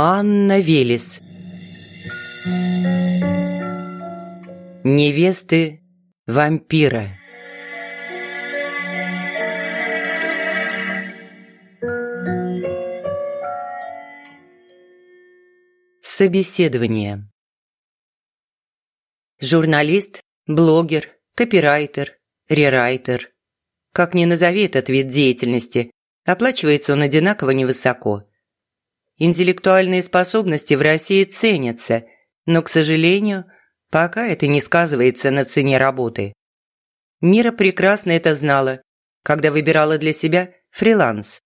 Анна Велес Невесты вампира Собеседование Журналист, блогер, копирайтер, рерайтер. Как ни назови этот вид деятельности, оплачивается он одинаково невысоко. Интеллектуальные способности в России ценятся, но, к сожалению, пока это не сказывается на цене работы. Мира прекрасно это знала, когда выбирала для себя фриланс.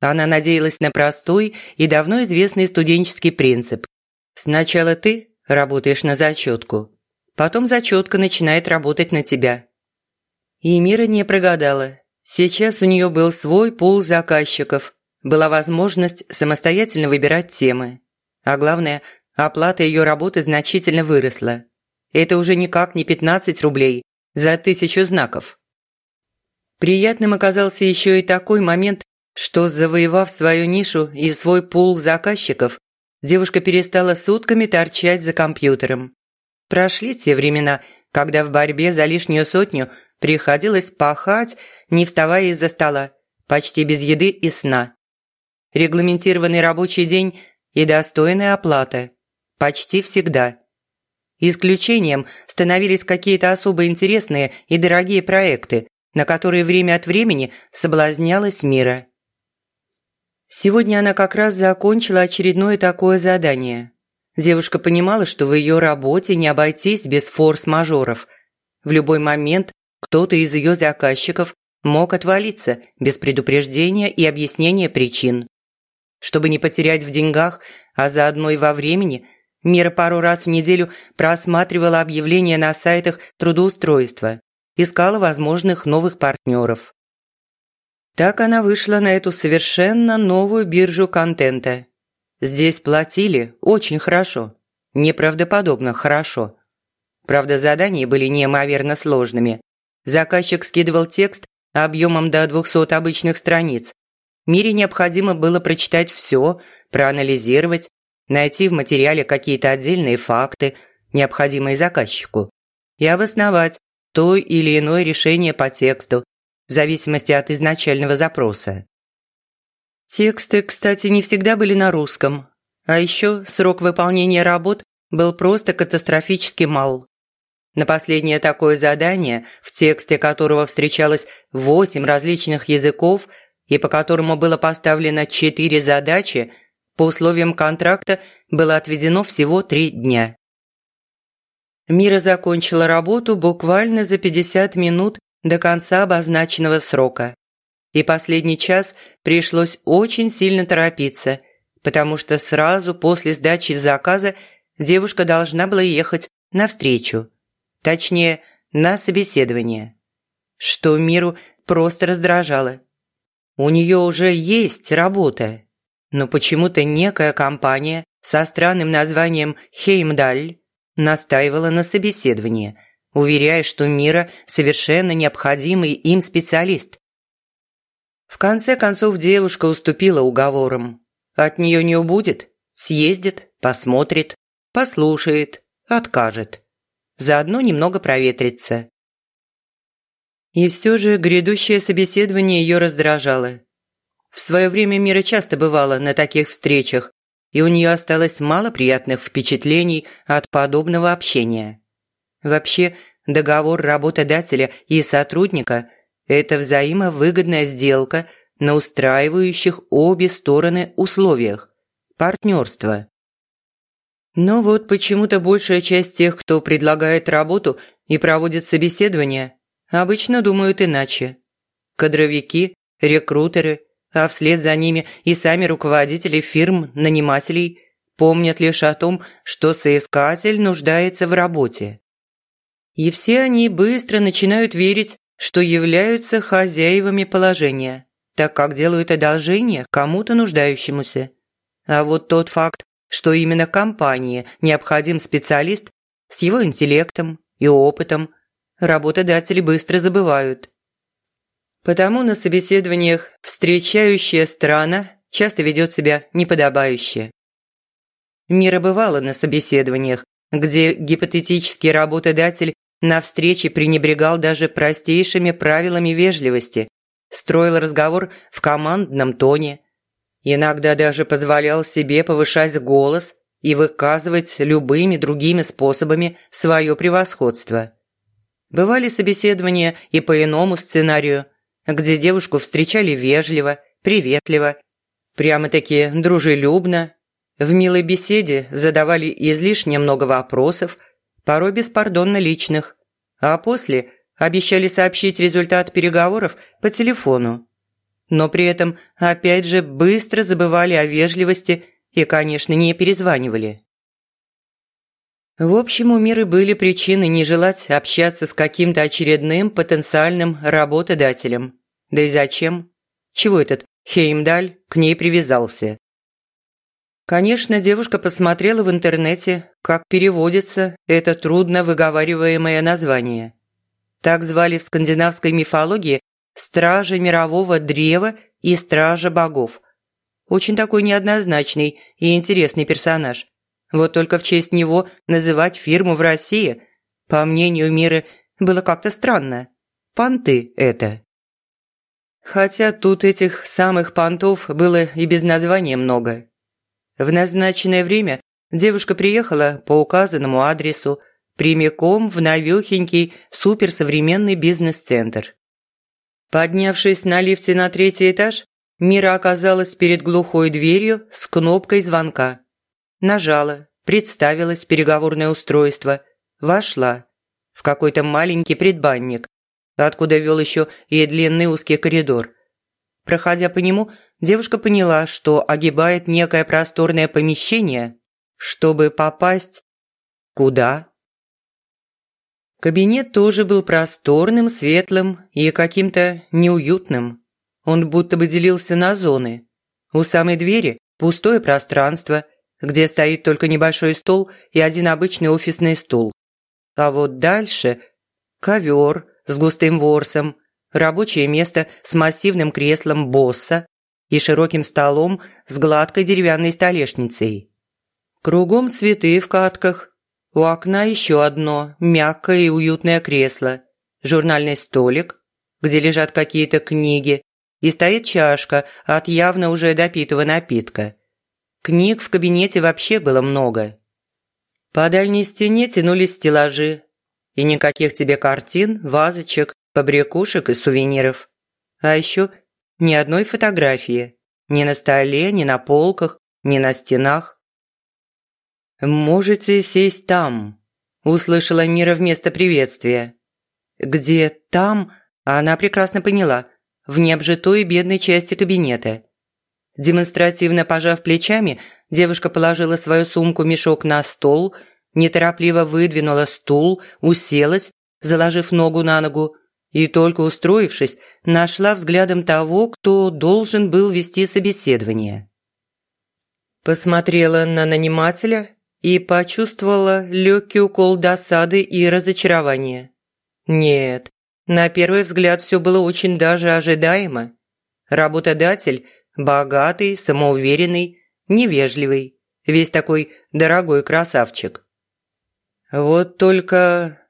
Она надеялась на простой и давно известный студенческий принцип. Сначала ты работаешь на зачетку, Потом зачетка начинает работать на тебя. И Мира не прогадала. Сейчас у нее был свой пул заказчиков. Была возможность самостоятельно выбирать темы. А главное, оплата ее работы значительно выросла. Это уже никак не 15 рублей за тысячу знаков. Приятным оказался еще и такой момент, что, завоевав свою нишу и свой пул заказчиков, девушка перестала сутками торчать за компьютером. Прошли те времена, когда в борьбе за лишнюю сотню приходилось пахать, не вставая из-за стола, почти без еды и сна. Регламентированный рабочий день и достойная оплата. Почти всегда. Исключением становились какие-то особо интересные и дорогие проекты, на которые время от времени соблазнялась Мира. Сегодня она как раз закончила очередное такое задание – Девушка понимала, что в ее работе не обойтись без форс-мажоров. В любой момент кто-то из ее заказчиков мог отвалиться без предупреждения и объяснения причин. Чтобы не потерять в деньгах, а заодно и во времени, Мира пару раз в неделю просматривала объявления на сайтах трудоустройства, искала возможных новых партнеров. Так она вышла на эту совершенно новую биржу контента Здесь платили очень хорошо, неправдоподобно хорошо. Правда, задания были неимоверно сложными. Заказчик скидывал текст объемом до 200 обычных страниц. Мире необходимо было прочитать все, проанализировать, найти в материале какие-то отдельные факты, необходимые заказчику, и обосновать то или иное решение по тексту, в зависимости от изначального запроса. Тексты, кстати, не всегда были на русском. А еще срок выполнения работ был просто катастрофически мал. На последнее такое задание, в тексте которого встречалось восемь различных языков и по которому было поставлено четыре задачи, по условиям контракта было отведено всего три дня. Мира закончила работу буквально за 50 минут до конца обозначенного срока и последний час пришлось очень сильно торопиться, потому что сразу после сдачи заказа девушка должна была ехать навстречу, точнее, на собеседование, что Миру просто раздражало. У нее уже есть работа, но почему-то некая компания со странным названием «Хеймдаль» настаивала на собеседовании, уверяя, что Мира совершенно необходимый им специалист, в конце концов девушка уступила уговорам. От нее не убудет, съездит, посмотрит, послушает, откажет. Заодно немного проветрится. И все же грядущее собеседование ее раздражало. В свое время Мира часто бывала на таких встречах, и у нее осталось мало приятных впечатлений от подобного общения. Вообще, договор работодателя и сотрудника – это взаимовыгодная сделка на устраивающих обе стороны условиях. Партнерство. Но вот почему-то большая часть тех, кто предлагает работу и проводит собеседования, обычно думают иначе. Кадровики, рекрутеры, а вслед за ними и сами руководители фирм, нанимателей помнят лишь о том, что соискатель нуждается в работе. И все они быстро начинают верить что являются хозяевами положения, так как делают одолжение кому-то нуждающемуся. А вот тот факт, что именно компании необходим специалист с его интеллектом и опытом, работодатели быстро забывают. Потому на собеседованиях встречающая сторона часто ведет себя неподобающе. Мира бывала на собеседованиях, где гипотетический работодатель на встрече пренебрегал даже простейшими правилами вежливости, строил разговор в командном тоне, иногда даже позволял себе повышать голос и выказывать любыми другими способами свое превосходство. Бывали собеседования и по иному сценарию, где девушку встречали вежливо, приветливо, прямо-таки дружелюбно, в милой беседе задавали излишне много вопросов, порой беспардонно личных, а после обещали сообщить результат переговоров по телефону. Но при этом опять же быстро забывали о вежливости и, конечно, не перезванивали. В общем, у Миры были причины не желать общаться с каким-то очередным потенциальным работодателем. Да и зачем? Чего этот Хеймдаль к ней привязался? Конечно, девушка посмотрела в интернете, как переводится это трудно выговариваемое название. Так звали в скандинавской мифологии стража мирового древа и стража богов. Очень такой неоднозначный и интересный персонаж. Вот только в честь него называть фирму в России, по мнению Миры, было как-то странно. Понты это. Хотя тут этих самых понтов было и без названия много. В назначенное время девушка приехала по указанному адресу прямиком в новёхенький суперсовременный бизнес-центр. Поднявшись на лифте на третий этаж, Мира оказалась перед глухой дверью с кнопкой звонка. Нажала, представилось переговорное устройство, вошла в какой-то маленький предбанник, откуда вел еще и длинный узкий коридор. Проходя по нему, девушка поняла, что огибает некое просторное помещение, чтобы попасть... Куда? Кабинет тоже был просторным, светлым и каким-то неуютным. Он будто бы делился на зоны. У самой двери пустое пространство, где стоит только небольшой стол и один обычный офисный стул. А вот дальше ковер с густым ворсом, рабочее место с массивным креслом босса и широким столом с гладкой деревянной столешницей. Кругом цветы в катках. У окна еще одно мягкое и уютное кресло, журнальный столик, где лежат какие-то книги, и стоит чашка от явно уже допитого напитка. Книг в кабинете вообще было много. По дальней стене тянулись стеллажи, и никаких тебе картин, вазочек, побрякушек и сувениров. А еще ни одной фотографии. Ни на столе, ни на полках, ни на стенах. «Можете сесть там», – услышала Мира вместо приветствия. «Где там?» – она прекрасно поняла. В необжитой бедной части кабинета. Демонстративно пожав плечами, девушка положила свою сумку-мешок на стол, неторопливо выдвинула стул, уселась, заложив ногу на ногу, и только устроившись, нашла взглядом того, кто должен был вести собеседование. Посмотрела на нанимателя и почувствовала легкий укол досады и разочарования. Нет, на первый взгляд все было очень даже ожидаемо. Работодатель – богатый, самоуверенный, невежливый, весь такой дорогой красавчик. Вот только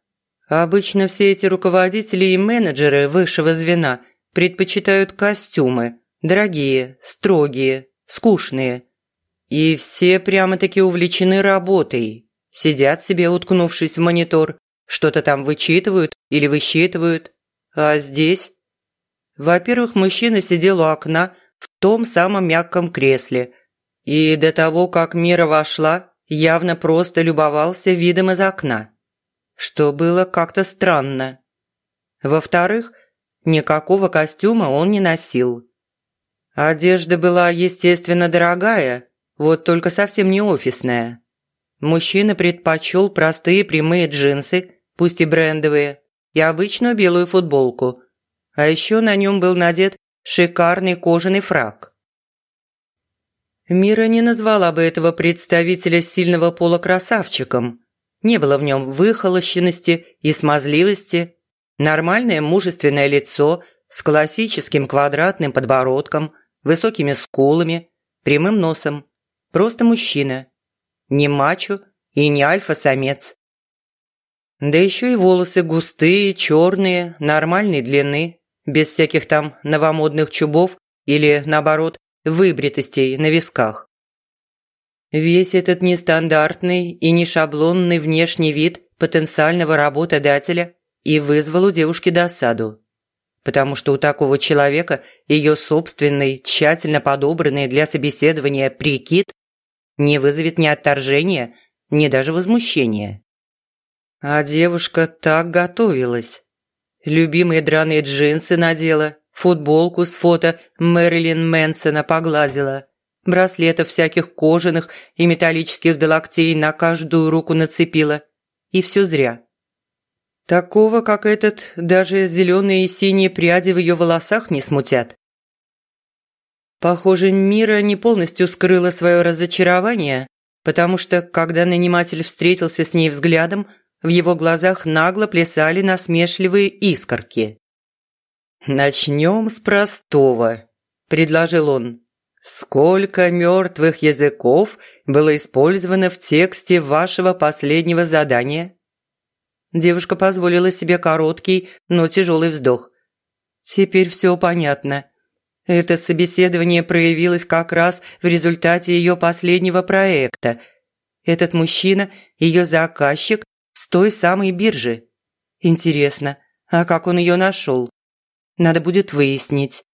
Обычно все эти руководители и менеджеры высшего звена предпочитают костюмы, дорогие, строгие, скучные. И все прямо-таки увлечены работой, сидят себе, уткнувшись в монитор, что-то там вычитывают или высчитывают. А здесь... Во-первых, мужчина сидел у окна том самом мягком кресле, и до того, как Мира вошла, явно просто любовался видом из окна что было как-то странно. Во-вторых, никакого костюма он не носил. Одежда была, естественно, дорогая, вот только совсем не офисная. Мужчина предпочел простые прямые джинсы, пусть и брендовые, и обычную белую футболку. А еще на нем был надет шикарный кожаный фраг. Мира не назвала бы этого представителя сильного пола красавчиком, не было в нем выхолощенности и смазливости. Нормальное мужественное лицо с классическим квадратным подбородком, высокими скулами, прямым носом. Просто мужчина. не мачо и не альфа-самец. Да еще и волосы густые, черные, нормальной длины, без всяких там новомодных чубов или, наоборот, выбритостей на висках. Весь этот нестандартный и не шаблонный внешний вид потенциального работодателя и вызвал у девушки досаду. Потому что у такого человека ее собственный, тщательно подобранный для собеседования прикид не вызовет ни отторжения, ни даже возмущения. А девушка так готовилась. Любимые драные джинсы надела, футболку с фото Мэрилин Мэнсона погладила, браслетов всяких кожаных и металлических до локтей на каждую руку нацепила. И все зря. Такого, как этот, даже зеленые и синие пряди в ее волосах не смутят. Похоже, Мира не полностью скрыла свое разочарование, потому что, когда наниматель встретился с ней взглядом, в его глазах нагло плясали насмешливые искорки. «Начнем с простого», – предложил он. «Сколько мертвых языков было использовано в тексте вашего последнего задания?» Девушка позволила себе короткий, но тяжелый вздох. «Теперь все понятно. Это собеседование проявилось как раз в результате ее последнего проекта. Этот мужчина – ее заказчик с той самой биржи. Интересно, а как он ее нашел? Надо будет выяснить.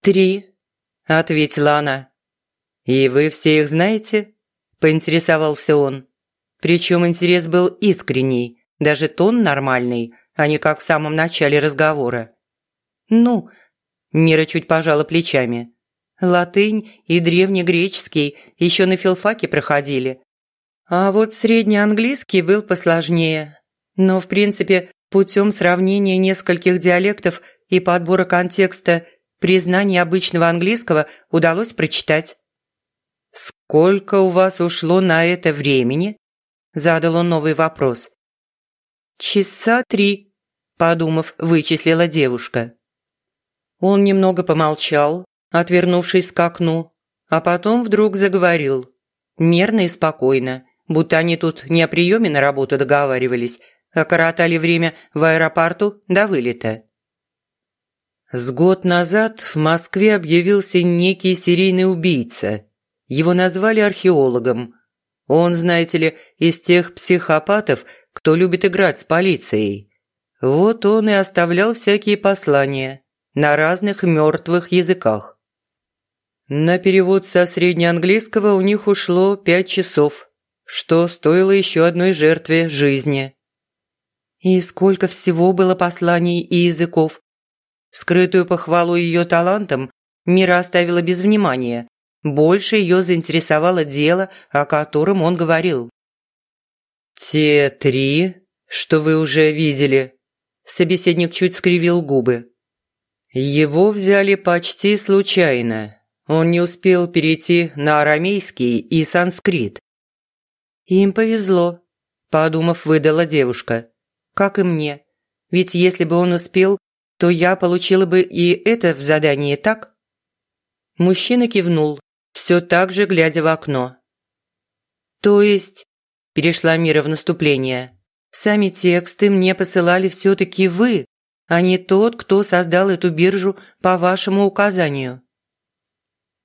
«Три», – ответила она. «И вы все их знаете?» – поинтересовался он. Причем интерес был искренний, даже тон нормальный, а не как в самом начале разговора. «Ну», – Мира чуть пожала плечами. «Латынь и древнегреческий еще на филфаке проходили. А вот среднеанглийский был посложнее. Но, в принципе, путем сравнения нескольких диалектов и подбора контекста признание обычного английского удалось прочитать. «Сколько у вас ушло на это времени?» – задал он новый вопрос. «Часа три», – подумав, вычислила девушка. Он немного помолчал, отвернувшись к окну, а потом вдруг заговорил, мерно и спокойно, будто они тут не о приеме на работу договаривались, а коротали время в аэропорту до вылета. С год назад в Москве объявился некий серийный убийца. Его назвали археологом. Он, знаете ли, из тех психопатов, кто любит играть с полицией. Вот он и оставлял всякие послания на разных мертвых языках. На перевод со среднеанглийского у них ушло пять часов, что стоило еще одной жертве жизни. И сколько всего было посланий и языков. Скрытую похвалу ее талантам Мира оставила без внимания. Больше ее заинтересовало дело, о котором он говорил. «Те три, что вы уже видели», – собеседник чуть скривил губы. «Его взяли почти случайно. Он не успел перейти на арамейский и санскрит. «Им повезло», – подумав, выдала девушка. «Как и мне. Ведь если бы он успел, то я получила бы и это в задании, так?» Мужчина кивнул, все так же глядя в окно. «То есть...» – перешла Мира в наступление. «Сами тексты мне посылали все-таки вы, а не тот, кто создал эту биржу по вашему указанию».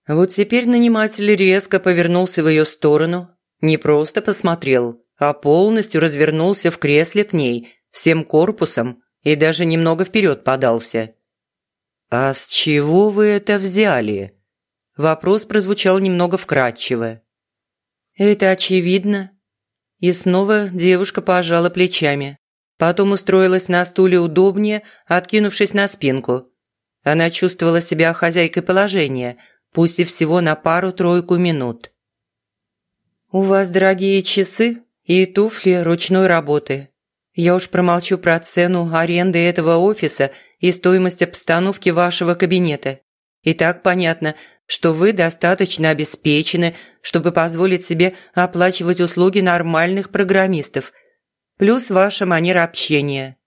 Вот теперь наниматель резко повернулся в ее сторону, не просто посмотрел, а полностью развернулся в кресле к ней, всем корпусом и даже немного вперед подался. «А с чего вы это взяли?» Вопрос прозвучал немного вкратчиво. «Это очевидно». И снова девушка пожала плечами. Потом устроилась на стуле удобнее, откинувшись на спинку. Она чувствовала себя хозяйкой положения, пусть и всего на пару-тройку минут. «У вас дорогие часы и туфли ручной работы. Я уж промолчу про цену аренды этого офиса и стоимость обстановки вашего кабинета. И так понятно, что вы достаточно обеспечены, чтобы позволить себе оплачивать услуги нормальных программистов, плюс ваша манера общения.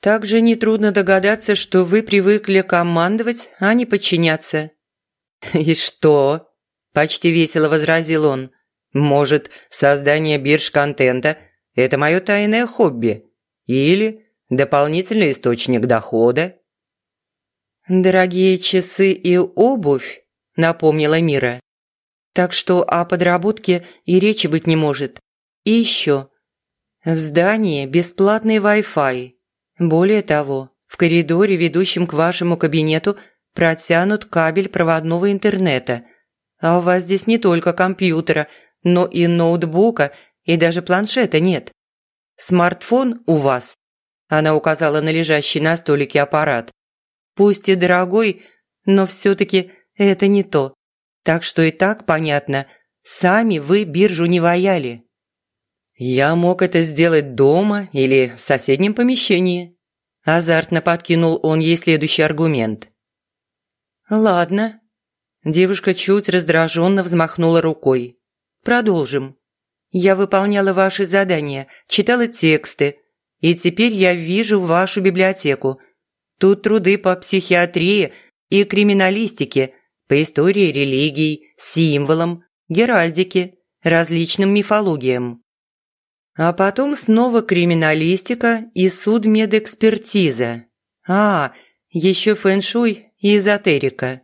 Также нетрудно догадаться, что вы привыкли командовать, а не подчиняться». «И что?» – почти весело возразил он – Может, создание бирж-контента – это мое тайное хобби? Или дополнительный источник дохода?» «Дорогие часы и обувь», – напомнила Мира. «Так что о подработке и речи быть не может. И еще. В здании бесплатный Wi-Fi. Более того, в коридоре, ведущем к вашему кабинету, протянут кабель проводного интернета. А у вас здесь не только компьютера, но и ноутбука, и даже планшета нет. Смартфон у вас, она указала на лежащий на столике аппарат, Пусть и дорогой, но все-таки это не то. Так что и так понятно, сами вы биржу не ваяли. Я мог это сделать дома или в соседнем помещении. Азартно подкинул он ей следующий аргумент. Ладно. Девушка чуть раздраженно взмахнула рукой. Продолжим. Я выполняла ваши задания, читала тексты, и теперь я вижу вашу библиотеку, Тут труды по психиатрии и криминалистике, по истории религий, символам, геральдике, различным мифологиям. А потом снова криминалистика и судмедэкспертиза. А, еще фэншуй и эзотерика.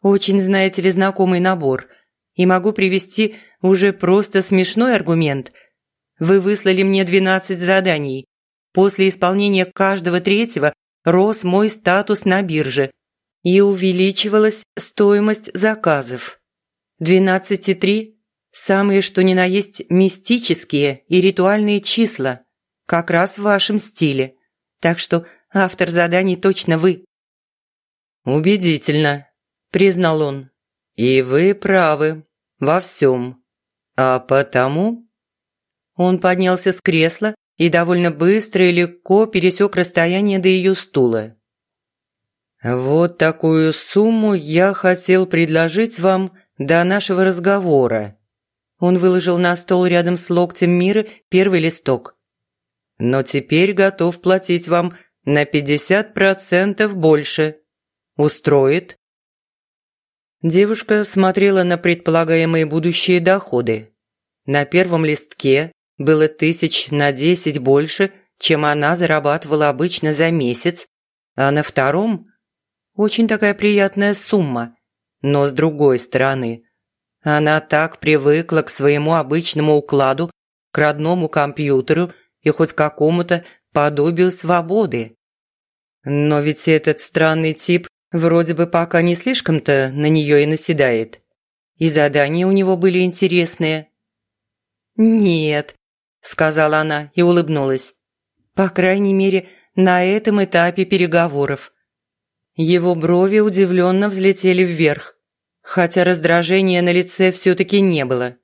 Очень, знаете ли, знакомый набор. И могу привести уже просто смешной аргумент. Вы выслали мне 12 заданий. После исполнения каждого третьего рос мой статус на бирже и увеличивалась стоимость заказов. 12,3 – самые что ни на есть мистические и ритуальные числа, как раз в вашем стиле. Так что автор заданий точно вы. «Убедительно», – признал он. «И вы правы во всем. А потому...» Он поднялся с кресла и довольно быстро и легко пересек расстояние до ее стула. «Вот такую сумму я хотел предложить вам до нашего разговора». Он выложил на стол рядом с локтем Миры первый листок. «Но теперь готов платить вам на 50% больше. Устроит?» Девушка смотрела на предполагаемые будущие доходы. На первом листке было тысяч на десять больше, чем она зарабатывала обычно за месяц, а на втором – очень такая приятная сумма. Но с другой стороны, она так привыкла к своему обычному укладу, к родному компьютеру и хоть какому-то подобию свободы. Но ведь этот странный тип вроде бы пока не слишком-то на нее и наседает. И задания у него были интересные. Нет, сказала она и улыбнулась. По крайней мере, на этом этапе переговоров. Его брови удивленно взлетели вверх, хотя раздражения на лице все-таки не было.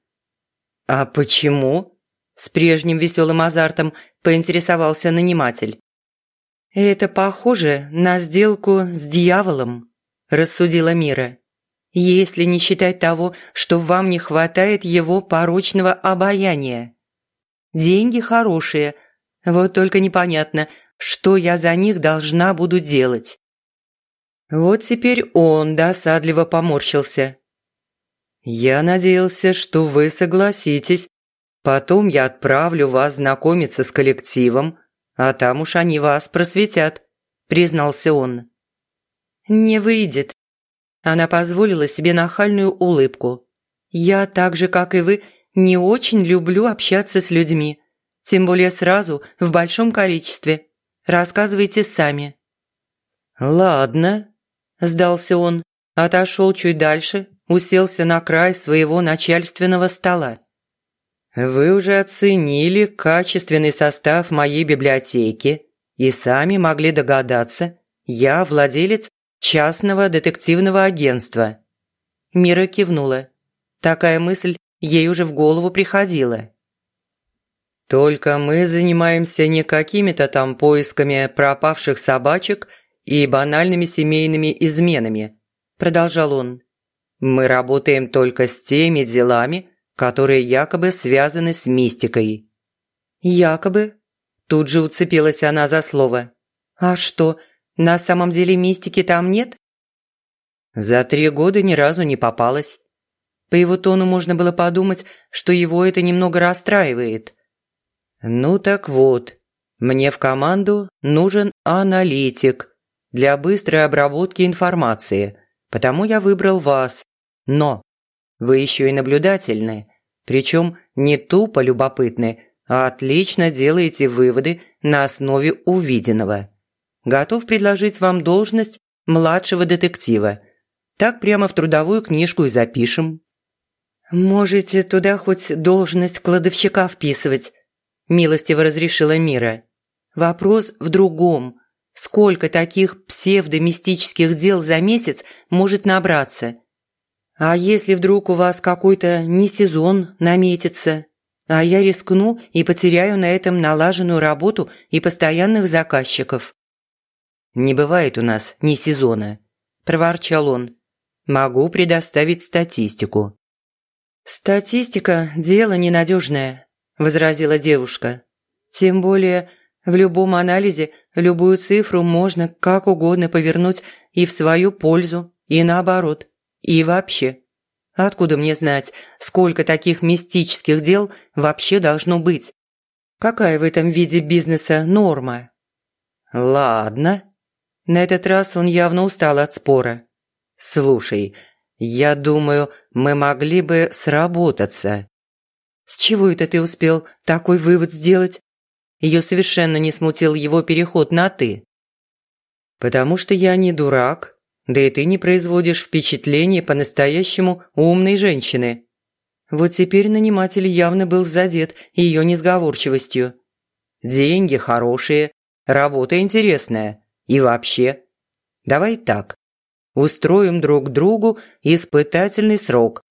«А почему?» – с прежним веселым азартом поинтересовался наниматель. «Это похоже на сделку с дьяволом», – рассудила Мира. «Если не считать того, что вам не хватает его порочного обаяния». Деньги хорошие, вот только непонятно, что я за них должна буду делать. Вот теперь он досадливо поморщился. «Я надеялся, что вы согласитесь. Потом я отправлю вас знакомиться с коллективом, а там уж они вас просветят», – признался он. «Не выйдет». Она позволила себе нахальную улыбку. «Я так же, как и вы, не очень люблю общаться с людьми. Тем более сразу, в большом количестве. Рассказывайте сами». «Ладно», – сдался он, отошел чуть дальше, уселся на край своего начальственного стола. «Вы уже оценили качественный состав моей библиотеки и сами могли догадаться, я владелец частного детективного агентства». Мира кивнула. Такая мысль ей уже в голову приходило. «Только мы занимаемся не какими-то там поисками пропавших собачек и банальными семейными изменами», – продолжал он. «Мы работаем только с теми делами, которые якобы связаны с мистикой». «Якобы?» – тут же уцепилась она за слово. «А что, на самом деле мистики там нет?» «За три года ни разу не попалась. По его тону можно было подумать, что его это немного расстраивает. «Ну так вот, мне в команду нужен аналитик для быстрой обработки информации, потому я выбрал вас. Но вы еще и наблюдательны, причем не тупо любопытны, а отлично делаете выводы на основе увиденного. Готов предложить вам должность младшего детектива. Так прямо в трудовую книжку и запишем». «Можете туда хоть должность кладовщика вписывать», – милостиво разрешила Мира. «Вопрос в другом. Сколько таких псевдомистических дел за месяц может набраться? А если вдруг у вас какой-то не сезон наметится, а я рискну и потеряю на этом налаженную работу и постоянных заказчиков?» «Не бывает у нас ни сезона», – проворчал он. «Могу предоставить статистику». «Статистика – дело ненадежное», – возразила девушка. «Тем более в любом анализе любую цифру можно как угодно повернуть и в свою пользу, и наоборот. И вообще, откуда мне знать, сколько таких мистических дел вообще должно быть? Какая в этом виде бизнеса норма? Ладно. На этот раз он явно устал от спора. Слушай, я думаю, мы могли бы сработаться. С чего это ты успел такой вывод сделать? Ее совершенно не смутил его переход на «ты». «Потому что я не дурак да и ты не производишь впечатления по-настоящему умной женщины. Вот теперь наниматель явно был задет ее несговорчивостью. Деньги хорошие, работа интересная. И вообще. Давай так. Устроим друг другу испытательный срок.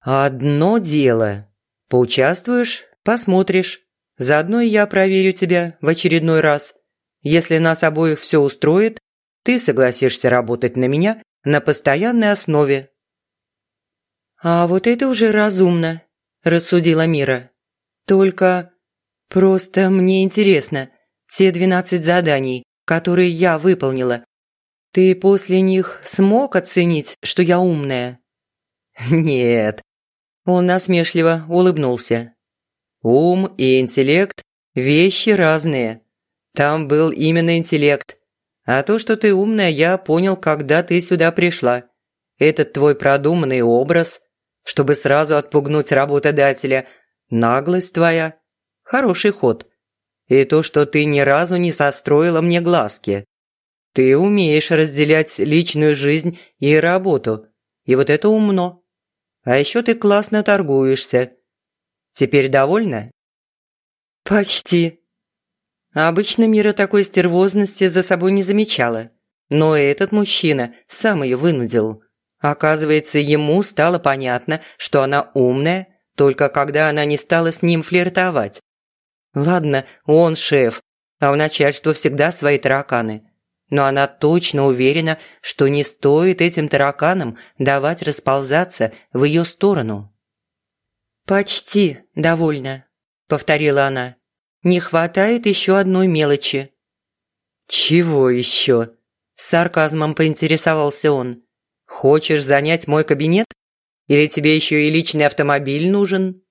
Одно дело. Поучаствуешь – посмотришь. Заодно я проверю тебя в очередной раз. Если нас обоих все устроит, ты согласишься работать на меня на постоянной основе». «А вот это уже разумно», – рассудила Мира. «Только просто мне интересно, те двенадцать заданий, которые я выполнила, ты после них смог оценить, что я умная?» «Нет», – он насмешливо улыбнулся. «Ум и интеллект – вещи разные. Там был именно интеллект, а то, что ты умная, я понял, когда ты сюда пришла. Этот твой продуманный образ, чтобы сразу отпугнуть работодателя, наглость твоя. Хороший ход. И то, что ты ни разу не состроила мне глазки. Ты умеешь разделять личную жизнь и работу. И вот это умно. А еще ты классно торгуешься. Теперь довольна? Почти. А обычно Мира такой стервозности за собой не замечала. Но этот мужчина сам ее вынудил. Оказывается, ему стало понятно, что она умная, только когда она не стала с ним флиртовать. Ладно, он шеф, а у начальства всегда свои тараканы. Но она точно уверена, что не стоит этим тараканам давать расползаться в ее сторону. «Почти довольна», – повторила она. Не хватает еще одной мелочи». «Чего еще?» – с сарказмом поинтересовался он. «Хочешь занять мой кабинет? Или тебе еще и личный автомобиль нужен?»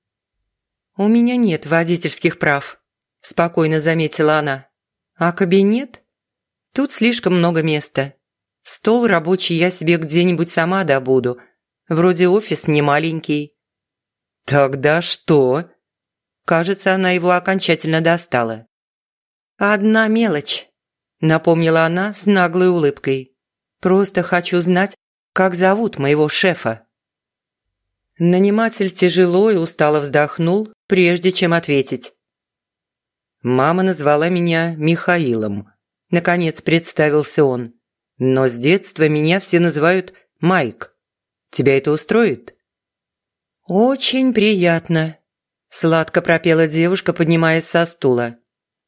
«У меня нет водительских прав», – спокойно заметила она. «А кабинет? Тут слишком много места. Стол рабочий я себе где-нибудь сама добуду. Вроде офис не маленький». «Тогда что?» Кажется, она его окончательно достала. «Одна мелочь», – напомнила она с наглой улыбкой. «Просто хочу знать, как зовут моего шефа». Наниматель тяжело и устало вздохнул, прежде чем ответить. «Мама назвала меня Михаилом», – наконец представился он. «Но с детства меня все называют Майк. Тебя это устроит?» «Очень приятно», Сладко пропела девушка, поднимаясь со стула.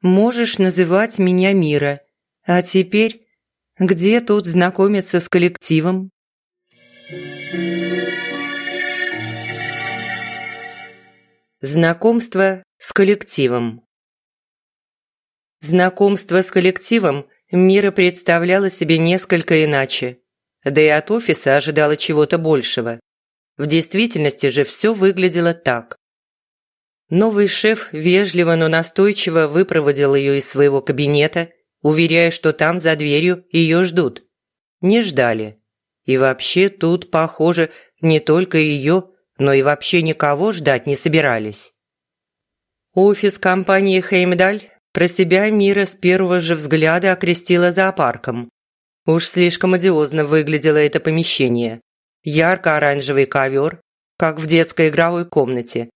«Можешь называть меня Мира. А теперь, где тут знакомиться с коллективом?» Знакомство с коллективом Знакомство с коллективом Мира представляла себе несколько иначе. Да и от офиса ожидала чего-то большего. В действительности же все выглядело так. Новый шеф вежливо, но настойчиво выпроводил ее из своего кабинета, уверяя, что там за дверью ее ждут. Не ждали. И вообще тут, похоже, не только ее, но и вообще никого ждать не собирались. Офис компании «Хеймдаль» про себя Мира с первого же взгляда окрестила зоопарком. Уж слишком одиозно выглядело это помещение. Ярко-оранжевый ковер, как в детской игровой комнате.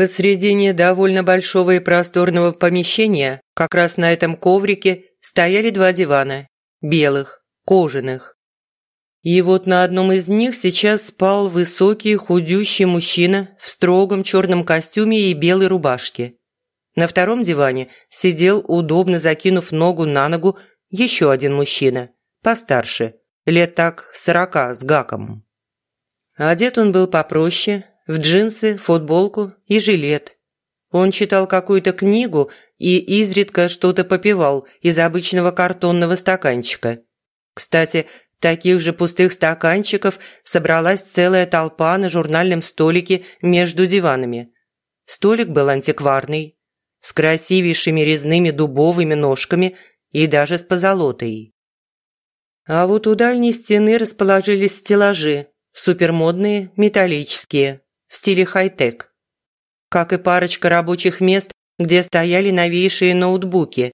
Посредине довольно большого и просторного помещения, как раз на этом коврике, стояли два дивана. Белых, кожаных. И вот на одном из них сейчас спал высокий худющий мужчина в строгом черном костюме и белой рубашке. На втором диване сидел, удобно закинув ногу на ногу, еще один мужчина, постарше, лет так сорока с гаком. Одет он был попроще, в джинсы, футболку и жилет. Он читал какую-то книгу и изредка что-то попивал из обычного картонного стаканчика. Кстати, таких же пустых стаканчиков собралась целая толпа на журнальном столике между диванами. Столик был антикварный, с красивейшими резными дубовыми ножками и даже с позолотой. А вот у дальней стены расположились стеллажи, супермодные, металлические, в стиле хай-тек. Как и парочка рабочих мест, где стояли новейшие ноутбуки.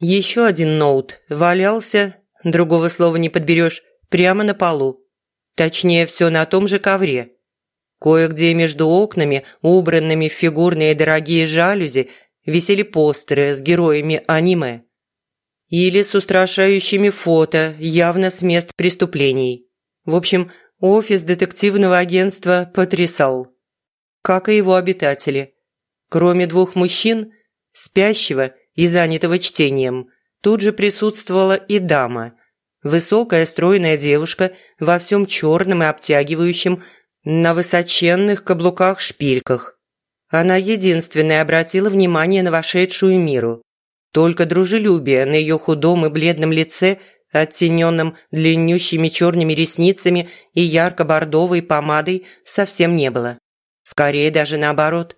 Еще один ноут валялся, другого слова не подберешь, прямо на полу. Точнее, все на том же ковре. Кое-где между окнами, убранными в фигурные дорогие жалюзи, висели постеры с героями аниме. Или с устрашающими фото, явно с мест преступлений. В общем, офис детективного агентства потрясал. Как и его обитатели. Кроме двух мужчин, спящего и занятого чтением, тут же присутствовала и дама. Высокая стройная девушка во всем черном и обтягивающем, на высоченных каблуках-шпильках. Она единственная обратила внимание на вошедшую миру. Только дружелюбие на ее худом и бледном лице, оттененном длиннющими черными ресницами и ярко-бордовой помадой, совсем не было. Скорее даже наоборот.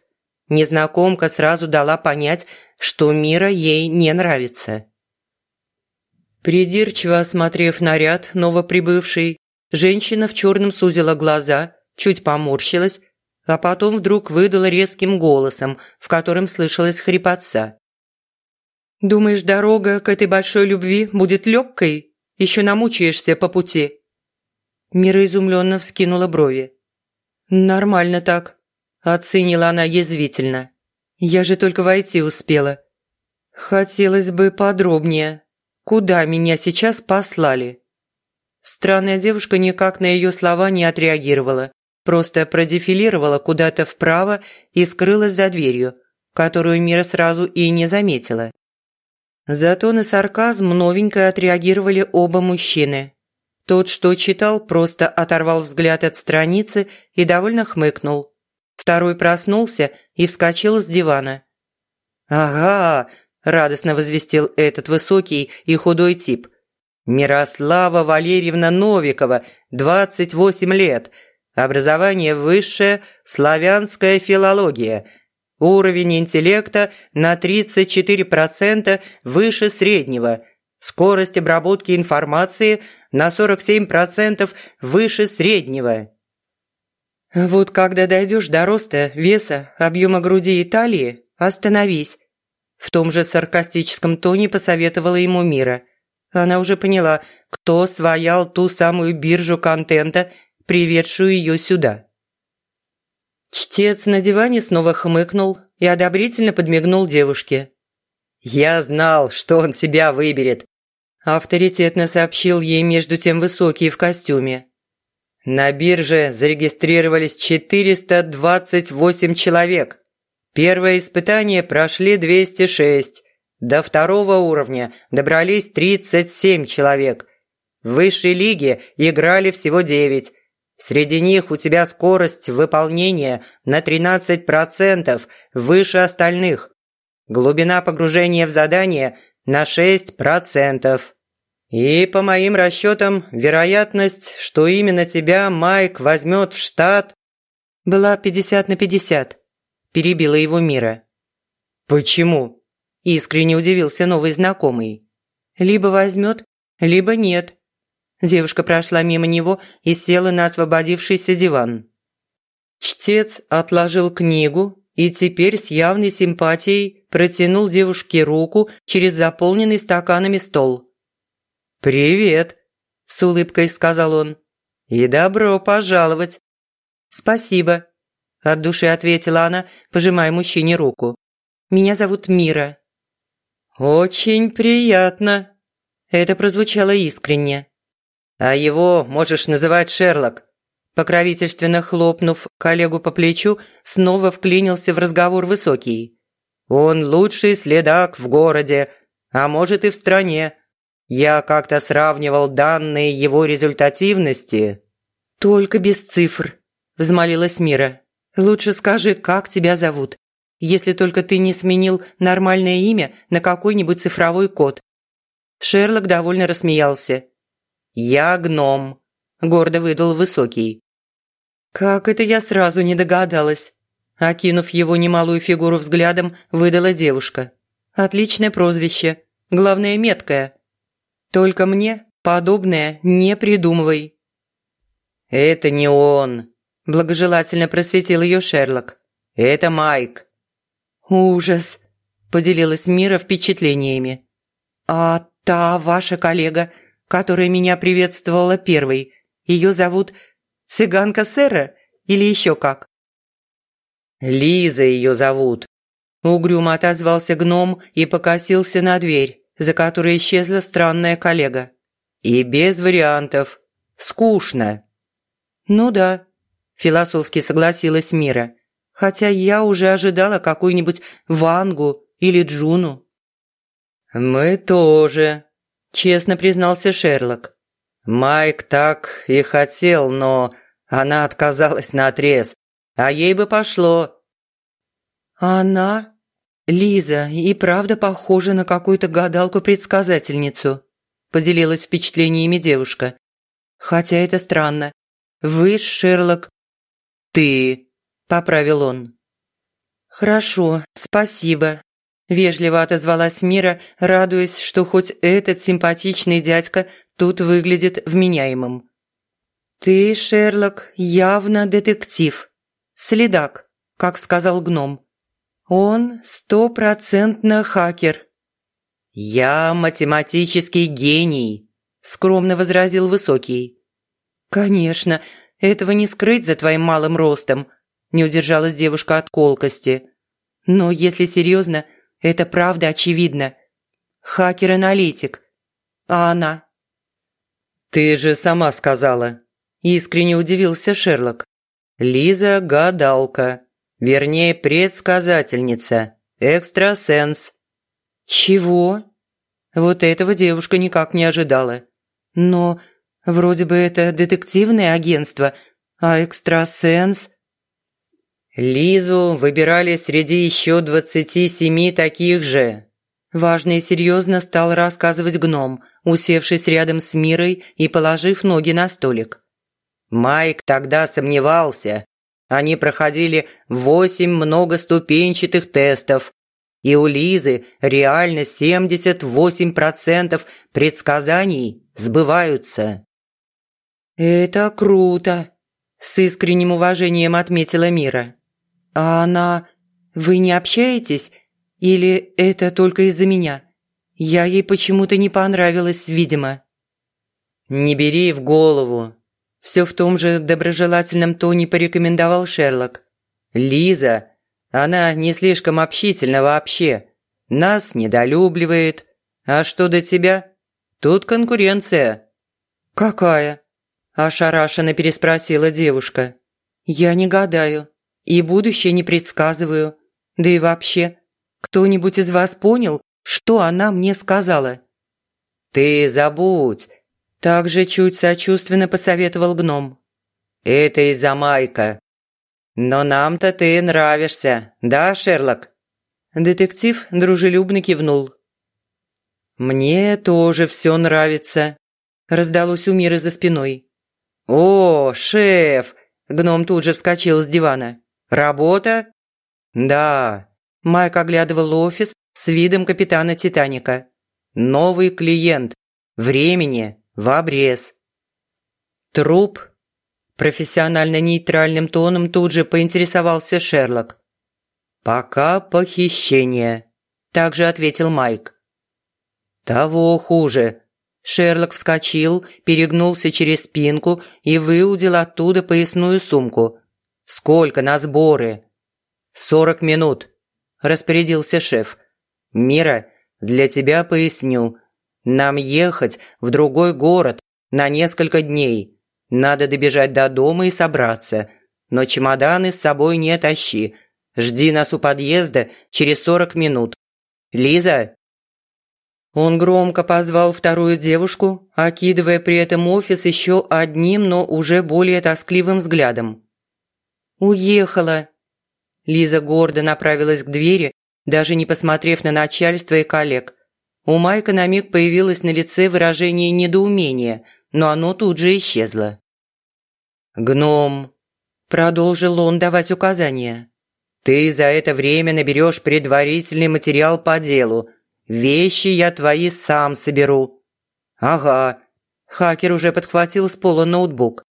Незнакомка сразу дала понять, что Мира ей не нравится. Придирчиво осмотрев наряд новоприбывшей, женщина в черном сузила глаза чуть поморщилась, а потом вдруг выдала резким голосом, в котором слышалась хрипотца. «Думаешь, дорога к этой большой любви будет легкой? Еще намучаешься по пути?» Мира изумленно вскинула брови. «Нормально так», – оценила она язвительно. «Я же только войти успела. Хотелось бы подробнее. Куда меня сейчас послали?» Странная девушка никак на ее слова не отреагировала, просто продефилировала куда-то вправо и скрылась за дверью, которую Мира сразу и не заметила. Зато на сарказм новенько отреагировали оба мужчины. Тот, что читал, просто оторвал взгляд от страницы и довольно хмыкнул. Второй проснулся и вскочил с дивана. «Ага!» – радостно возвестил этот высокий и худой тип. «Мирослава Валерьевна Новикова, 28 лет, Образование высшее, славянская филология. Уровень интеллекта на 34% выше среднего. Скорость обработки информации на 47% выше среднего. Вот когда дойдешь до роста, веса, объема груди и талии, остановись. В том же саркастическом тоне посоветовала ему Мира. Она уже поняла, кто своял ту самую биржу контента приведшую ее сюда. Чтец на диване снова хмыкнул и одобрительно подмигнул девушке. «Я знал, что он тебя выберет», – авторитетно сообщил ей между тем высокий в костюме. «На бирже зарегистрировались 428 человек. Первое испытание прошли 206. До второго уровня добрались 37 человек. В высшей лиге играли всего 9, Среди них у тебя скорость выполнения на 13% выше остальных. Глубина погружения в задание на 6%. И по моим расчетам, вероятность, что именно тебя Майк возьмет в штат, была 50 на 50. Перебила его Мира. Почему? Искренне удивился новый знакомый. Либо возьмет, либо нет. Девушка прошла мимо него и села на освободившийся диван. Чтец отложил книгу и теперь с явной симпатией протянул девушке руку через заполненный стаканами стол. «Привет», – с улыбкой сказал он. «И добро пожаловать». «Спасибо», – от души ответила она, пожимая мужчине руку. «Меня зовут Мира». «Очень приятно». Это прозвучало искренне. «А его можешь называть Шерлок». Покровительственно хлопнув коллегу по плечу, снова вклинился в разговор Высокий. «Он лучший следак в городе, а может и в стране. Я как-то сравнивал данные его результативности». «Только без цифр», – взмолилась Мира. «Лучше скажи, как тебя зовут, если только ты не сменил нормальное имя на какой-нибудь цифровой код». Шерлок довольно рассмеялся. «Я гном», – гордо выдал Высокий. «Как это я сразу не догадалась?» Окинув его немалую фигуру взглядом, выдала девушка. «Отличное прозвище. Главное, меткое. Только мне подобное не придумывай». «Это не он», – благожелательно просветил ее Шерлок. «Это Майк». «Ужас», – поделилась Мира впечатлениями. «А та ваша коллега, которая меня приветствовала первой, ее зовут Цыганка Сэра или еще как?» «Лиза ее зовут», – угрюмо отозвался гном и покосился на дверь за которой исчезла странная коллега. И без вариантов. Скучно. «Ну да», – философски согласилась Мира. «Хотя я уже ожидала какую-нибудь Вангу или Джуну». «Мы тоже», – честно признался Шерлок. «Майк так и хотел, но она отказалась наотрез, а ей бы пошло». «Она?» «Лиза и правда похожа на какую-то гадалку-предсказательницу», – поделилась впечатлениями девушка. «Хотя это странно. Вы, Шерлок...» «Ты», – поправил он. «Хорошо, спасибо», – вежливо отозвалась Мира, радуясь, что хоть этот симпатичный дядька тут выглядит вменяемым. «Ты, Шерлок, явно детектив. Следак, как сказал гном. Он стопроцентно хакер. «Я математический гений», – скромно возразил Высокий. «Конечно, этого не скрыть за твоим малым ростом», – не удержалась девушка от колкости. «Но если серьезно, это правда очевидно. Хакер-аналитик. А она?» «Ты же сама сказала», – искренне удивился Шерлок. «Лиза – гадалка». Вернее, предсказательница. Экстрасенс. Чего? Вот этого девушка никак не ожидала. Но вроде бы это детективное агентство, а экстрасенс... Лизу выбирали среди еще двадцати семи таких же. Важно и серьезно стал рассказывать гном, усевшись рядом с Мирой и положив ноги на столик. Майк тогда сомневался, они проходили восемь многоступенчатых тестов, и у Лизы реально 78% предсказаний сбываются. «Это круто!» – с искренним уважением отметила Мира. «А она... Вы не общаетесь? Или это только из-за меня? Я ей почему-то не понравилась, видимо». «Не бери в голову. Все в том же доброжелательном тоне порекомендовал Шерлок. «Лиза, она не слишком общительна вообще. Нас недолюбливает. А что до тебя? Тут конкуренция». «Какая?» – ошарашенно переспросила девушка. «Я не гадаю и будущее не предсказываю. Да и вообще, кто-нибудь из вас понял, что она мне сказала?» «Ты забудь, также чуть сочувственно посоветовал гном. «Это из-за Майка. Но нам-то ты нравишься, да, Шерлок?» Детектив дружелюбно кивнул. «Мне тоже все нравится», – раздалось у Миры за спиной. «О, шеф!» – гном тут же вскочил с дивана. «Работа?» «Да». Майк оглядывал офис с видом капитана «Титаника». «Новый клиент. Времени в обрез». «Труп?» Профессионально нейтральным тоном тут же поинтересовался Шерлок. «Пока похищение», – также ответил Майк. «Того хуже». Шерлок вскочил, перегнулся через спинку и выудил оттуда поясную сумку. «Сколько на сборы?» «Сорок минут», – распорядился шеф. «Мира, для тебя поясню. Нам ехать в другой город на несколько дней. Надо добежать до дома и собраться. Но чемоданы с собой не тащи. Жди нас у подъезда через сорок минут. Лиза, он громко позвал вторую девушку, окидывая при этом офис еще одним, но уже более тоскливым взглядом. «Уехала!» Лиза гордо направилась к двери, даже не посмотрев на начальство и коллег. У Майка на миг появилось на лице выражение недоумения, но оно тут же исчезло. «Гном!» – продолжил он давать указания. «Ты за это время наберешь предварительный материал по делу – Вещи я твои сам соберу». «Ага». Хакер уже подхватил с пола ноутбук.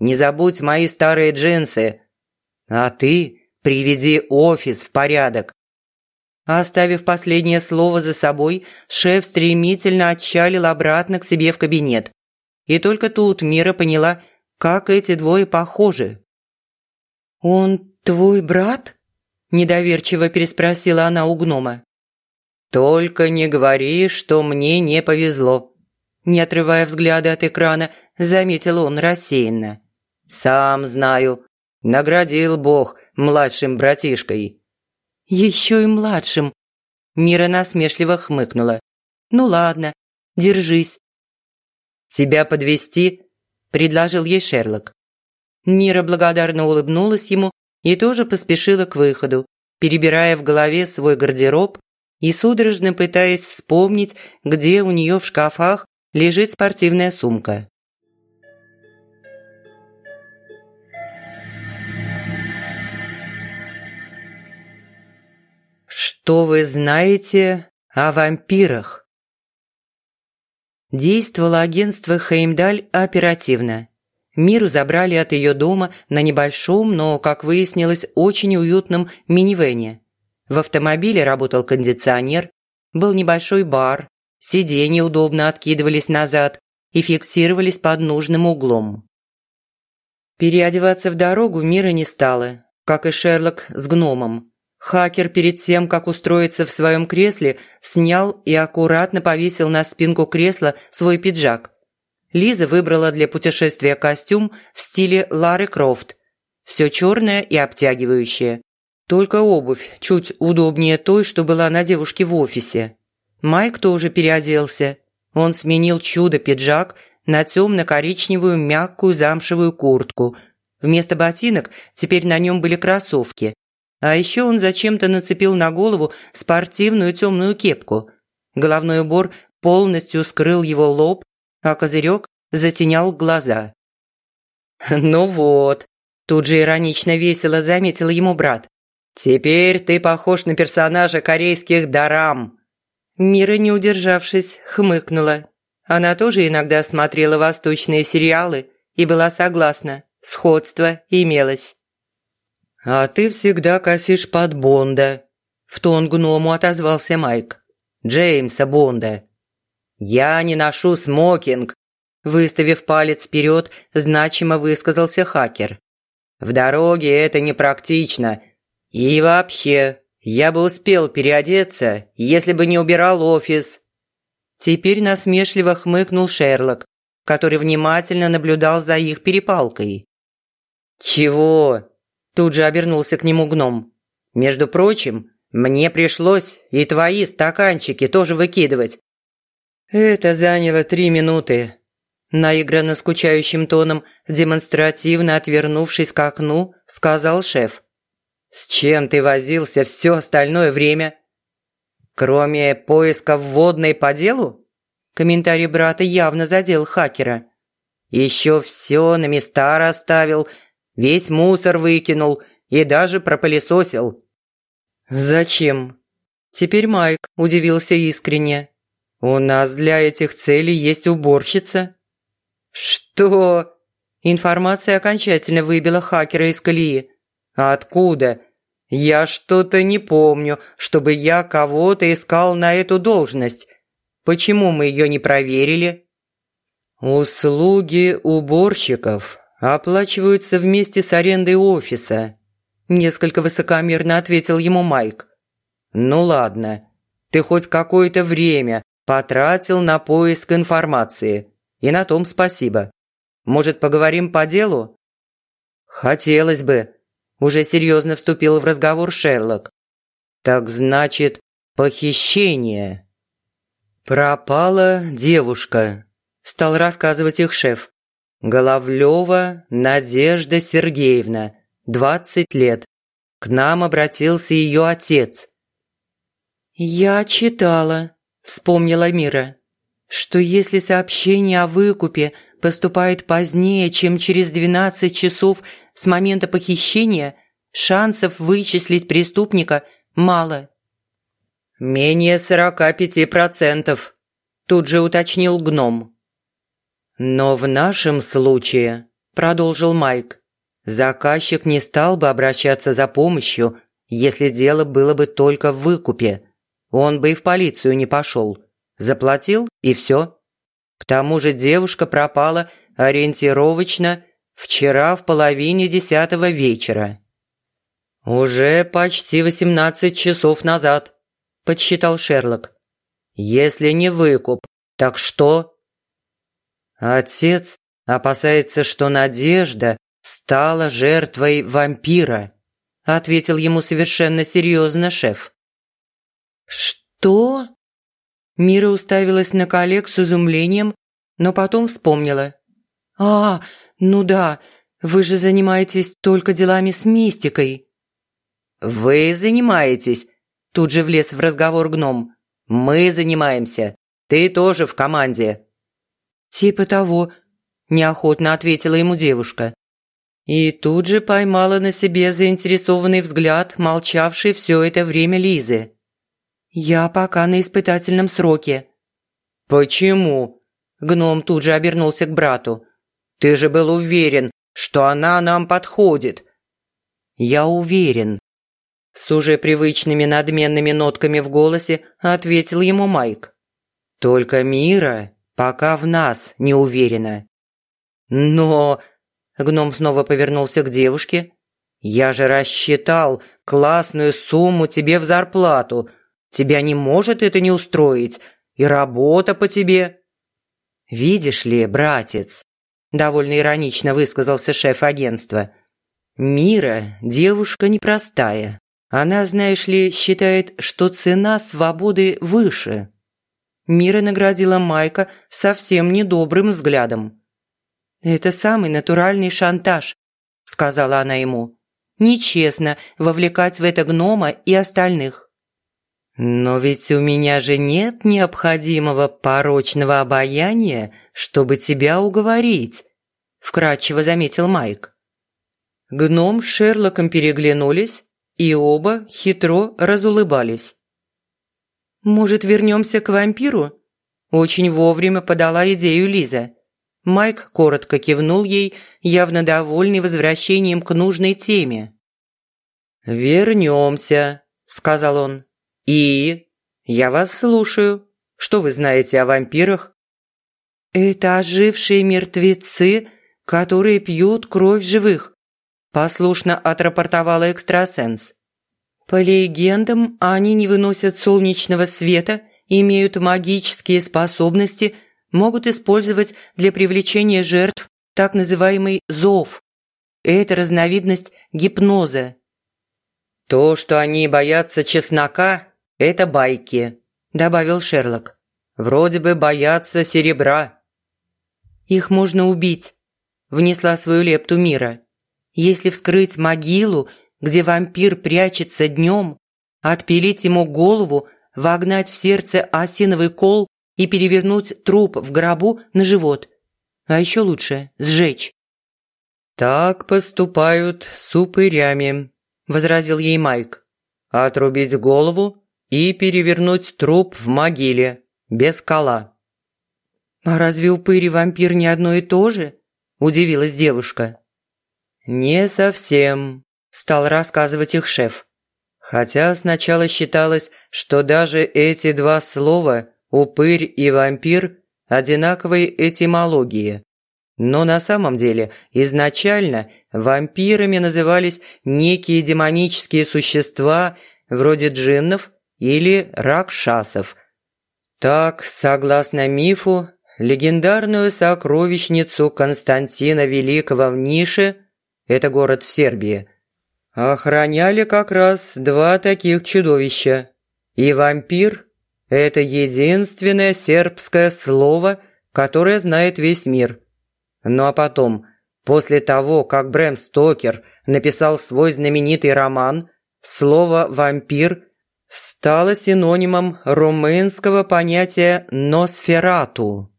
«Не забудь мои старые джинсы. А ты приведи офис в порядок». Оставив последнее слово за собой, шеф стремительно отчалил обратно к себе в кабинет. И только тут Мира поняла, как эти двое похожи. «Он твой брат?» – недоверчиво переспросила она у гнома. «Только не говори, что мне не повезло», – не отрывая взгляда от экрана, заметил он рассеянно. «Сам знаю. Наградил Бог младшим братишкой». «Еще и младшим», – Мира насмешливо хмыкнула. «Ну ладно, держись». «Тебя подвести? предложил ей Шерлок. Мира благодарно улыбнулась ему и тоже поспешила к выходу, перебирая в голове свой гардероб и судорожно пытаясь вспомнить, где у нее в шкафах лежит спортивная сумка. Что вы знаете о вампирах? Действовало агентство Хеймдаль оперативно. Миру забрали от ее дома на небольшом, но, как выяснилось, очень уютном минивэне. В автомобиле работал кондиционер, был небольшой бар, сиденья удобно откидывались назад и фиксировались под нужным углом. Переодеваться в дорогу Мира не стала, как и Шерлок с гномом. Хакер перед тем, как устроиться в своем кресле, снял и аккуратно повесил на спинку кресла свой пиджак. Лиза выбрала для путешествия костюм в стиле Лары Крофт. Все черное и обтягивающее. Только обувь чуть удобнее той, что была на девушке в офисе. Майк тоже переоделся. Он сменил чудо-пиджак на темно-коричневую мягкую замшевую куртку. Вместо ботинок теперь на нем были кроссовки. А еще он зачем-то нацепил на голову спортивную темную кепку. Головной убор полностью скрыл его лоб, а козырек затенял глаза. «Ну вот», – тут же иронично весело заметил ему брат. «Теперь ты похож на персонажа корейских дарам». Мира, не удержавшись, хмыкнула. Она тоже иногда смотрела восточные сериалы и была согласна, сходство имелось. «А ты всегда косишь под Бонда», – в тон гному отозвался Майк. «Джеймса Бонда». «Я не ношу смокинг», – выставив палец вперед, значимо высказался хакер. «В дороге это непрактично, и вообще, я бы успел переодеться, если бы не убирал офис». Теперь насмешливо хмыкнул Шерлок, который внимательно наблюдал за их перепалкой. «Чего?» – тут же обернулся к нему гном. «Между прочим, мне пришлось и твои стаканчики тоже выкидывать». «Это заняло три минуты», – наигранно скучающим тоном, демонстративно отвернувшись к окну, сказал шеф. «С чем ты возился все остальное время?» Кроме поиска вводной по делу? Комментарий брата явно задел хакера. Еще все на места расставил, весь мусор выкинул и даже пропылесосил. Зачем? Теперь Майк удивился искренне. У нас для этих целей есть уборщица. Что? Информация окончательно выбила хакера из колеи. Откуда? Я что-то не помню, чтобы я кого-то искал на эту должность. Почему мы ее не проверили? Услуги уборщиков оплачиваются вместе с арендой офиса. Несколько высокомерно ответил ему Майк. Ну ладно, ты хоть какое-то время потратил на поиск информации. И на том спасибо. Может, поговорим по делу? Хотелось бы. Уже серьезно вступил в разговор Шерлок. Так значит, похищение. Пропала девушка. Стал рассказывать их шеф. Головлева Надежда Сергеевна, 20 лет. К нам обратился ее отец. «Я читала», – вспомнила Мира, – «что если сообщение о выкупе поступает позднее, чем через 12 часов с момента похищения, шансов вычислить преступника мало». «Менее 45%, – тут же уточнил гном. «Но в нашем случае», – продолжил Майк, – «заказчик не стал бы обращаться за помощью, если дело было бы только в выкупе». Он бы и в полицию не пошел. Заплатил и все. К тому же девушка пропала ориентировочно вчера в половине десятого вечера. «Уже почти восемнадцать часов назад», – подсчитал Шерлок. «Если не выкуп, так что?» Отец опасается, что Надежда стала жертвой вампира, ответил ему совершенно серьезно шеф. «Что?» Мира уставилась на коллег с изумлением, но потом вспомнила. «А, ну да, вы же занимаетесь только делами с мистикой». «Вы занимаетесь?» Тут же влез в разговор гном. «Мы занимаемся. Ты тоже в команде». «Типа того», – неохотно ответила ему девушка. И тут же поймала на себе заинтересованный взгляд, молчавший все это время Лизы. «Я пока на испытательном сроке». «Почему?» Гном тут же обернулся к брату. «Ты же был уверен, что она нам подходит». «Я уверен». С уже привычными надменными нотками в голосе ответил ему Майк. «Только Мира пока в нас не уверена». «Но...» Гном снова повернулся к девушке. «Я же рассчитал классную сумму тебе в зарплату, Тебя не может это не устроить. И работа по тебе». «Видишь ли, братец», – довольно иронично высказался шеф агентства, «Мира – девушка непростая. Она, знаешь ли, считает, что цена свободы выше». Мира наградила Майка совсем недобрым взглядом. «Это самый натуральный шантаж», – сказала она ему. «Нечестно вовлекать в это гнома и остальных». «Но ведь у меня же нет необходимого порочного обаяния, чтобы тебя уговорить», – вкратчиво заметил Майк. Гном с Шерлоком переглянулись, и оба хитро разулыбались. «Может, вернемся к вампиру?» Очень вовремя подала идею Лиза. Майк коротко кивнул ей, явно довольный возвращением к нужной теме. «Вернемся», – сказал он. «И? Я вас слушаю. Что вы знаете о вампирах?» «Это ожившие мертвецы, которые пьют кровь живых», – послушно отрапортовала экстрасенс. «По легендам, они не выносят солнечного света, имеют магические способности, могут использовать для привлечения жертв так называемый зов. Это разновидность гипноза». «То, что они боятся чеснока, «Это байки», – добавил Шерлок. «Вроде бы боятся серебра». «Их можно убить», – внесла свою лепту Мира. «Если вскрыть могилу, где вампир прячется днем, отпилить ему голову, вогнать в сердце осиновый кол и перевернуть труп в гробу на живот. А еще лучше – сжечь. «Так поступают с упырями», – возразил ей Майк. «Отрубить голову и перевернуть труп в могиле, без кола». «А разве упырь и вампир не одно и то же?» – удивилась девушка. «Не совсем», – стал рассказывать их шеф. Хотя сначала считалось, что даже эти два слова «упырь» и «вампир» одинаковой этимологии. Но на самом деле изначально вампирами назывались некие демонические существа вроде джиннов или ракшасов. Так, согласно мифу, легендарную сокровищницу Константина Великого в Нише, это город в Сербии, охраняли как раз два таких чудовища. И вампир – это единственное сербское слово, которое знает весь мир. Ну а потом, после того, как Брэм Стокер написал свой знаменитый роман, слово «вампир» стало синонимом румынского понятия «носферату».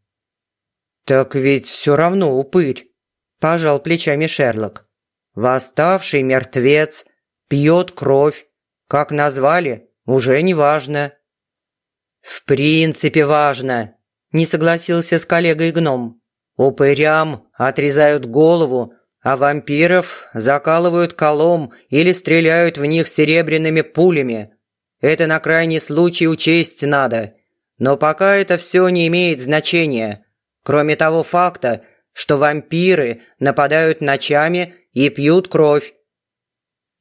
«Так ведь все равно упырь», – пожал плечами Шерлок. Восставший мертвец пьет кровь. Как назвали, уже не важно. В принципе важно, не согласился с коллегой гном. Упырям отрезают голову, а вампиров закалывают колом или стреляют в них серебряными пулями. Это на крайний случай учесть надо. Но пока это все не имеет значения. Кроме того факта, что вампиры нападают ночами и пьют кровь».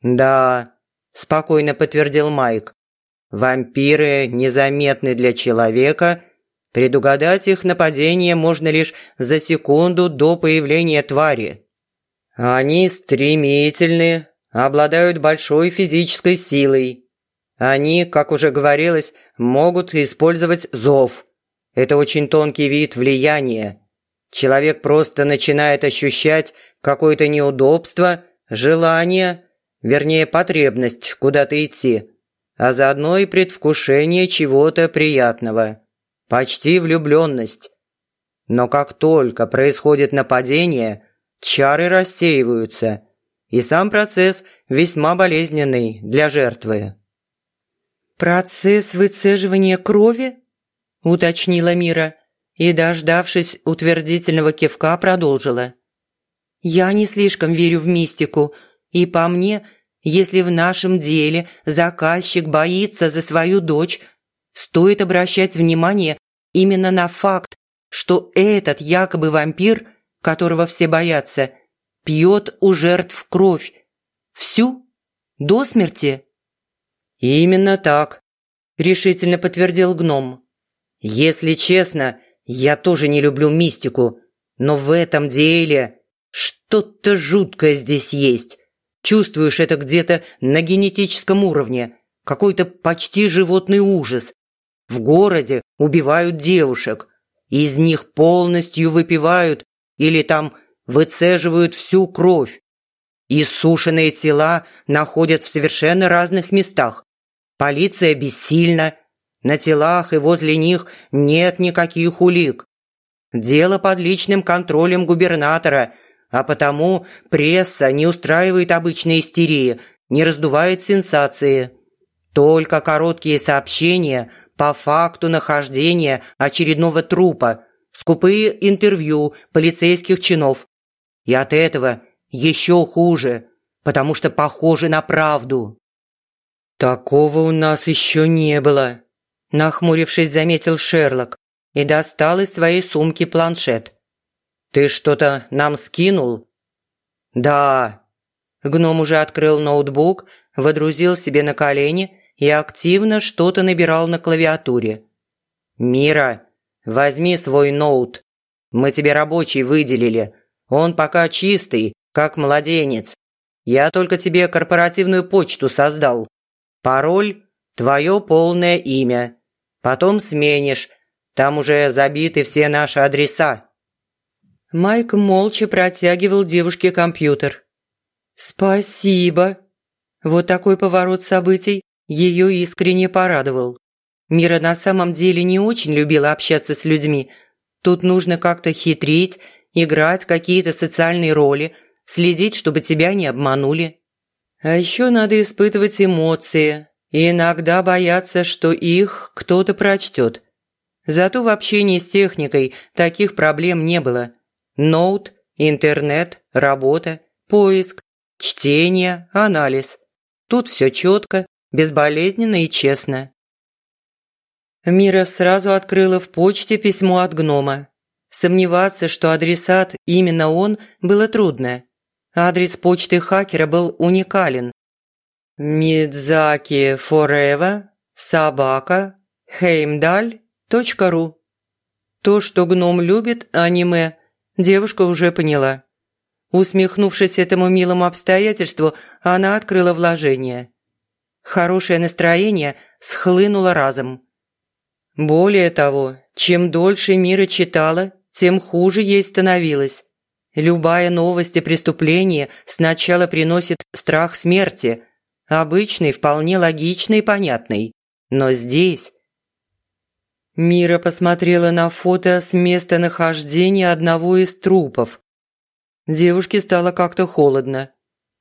«Да», – спокойно подтвердил Майк. «Вампиры незаметны для человека. Предугадать их нападение можно лишь за секунду до появления твари. Они стремительны, обладают большой физической силой. Они, как уже говорилось, могут использовать зов. Это очень тонкий вид влияния. Человек просто начинает ощущать какое-то неудобство, желание, вернее потребность куда-то идти, а заодно и предвкушение чего-то приятного. Почти влюбленность. Но как только происходит нападение, чары рассеиваются, и сам процесс весьма болезненный для жертвы. «Процесс выцеживания крови?» – уточнила Мира и, дождавшись утвердительного кивка, продолжила. Я не слишком верю в мистику, и по мне, если в нашем деле заказчик боится за свою дочь, стоит обращать внимание именно на факт, что этот якобы вампир, которого все боятся, пьет у жертв кровь. Всю? До смерти? «Именно так», – решительно подтвердил гном. «Если честно, я тоже не люблю мистику, но в этом деле что-то жуткое здесь есть. Чувствуешь это где-то на генетическом уровне. Какой-то почти животный ужас. В городе убивают девушек. Из них полностью выпивают или там выцеживают всю кровь. Иссушенные тела находят в совершенно разных местах. Полиция бессильна. На телах и возле них нет никаких улик. Дело под личным контролем губернатора – а потому пресса не устраивает обычной истерии, не раздувает сенсации. Только короткие сообщения по факту нахождения очередного трупа, скупые интервью полицейских чинов. И от этого еще хуже, потому что похоже на правду. «Такого у нас еще не было», – нахмурившись, заметил Шерлок и достал из своей сумки планшет. «Ты что-то нам скинул?» «Да». Гном уже открыл ноутбук, водрузил себе на колени и активно что-то набирал на клавиатуре. «Мира, возьми свой ноут. Мы тебе рабочий выделили. Он пока чистый, как младенец. Я только тебе корпоративную почту создал. Пароль – твое полное имя. Потом сменишь. Там уже забиты все наши адреса. Майк молча протягивал девушке компьютер. «Спасибо!» Вот такой поворот событий ее искренне порадовал. Мира на самом деле не очень любила общаться с людьми. Тут нужно как-то хитрить, играть какие-то социальные роли, следить, чтобы тебя не обманули. А еще надо испытывать эмоции и иногда бояться, что их кто-то прочтет. Зато в общении с техникой таких проблем не было. Ноут, интернет, работа, поиск, чтение, анализ. Тут все четко, безболезненно и честно. Мира сразу открыла в почте письмо от гнома. Сомневаться, что адресат именно он, было трудно. Адрес почты хакера был уникален. Мидзаки Форева собака Хеймдаль.ру То, что гном любит аниме, девушка уже поняла. Усмехнувшись этому милому обстоятельству, она открыла вложение. Хорошее настроение схлынуло разом. Более того, чем дольше Мира читала, тем хуже ей становилось. Любая новость о преступлении сначала приносит страх смерти, обычный, вполне логичный и понятный. Но здесь... Мира посмотрела на фото с места нахождения одного из трупов. Девушке стало как-то холодно.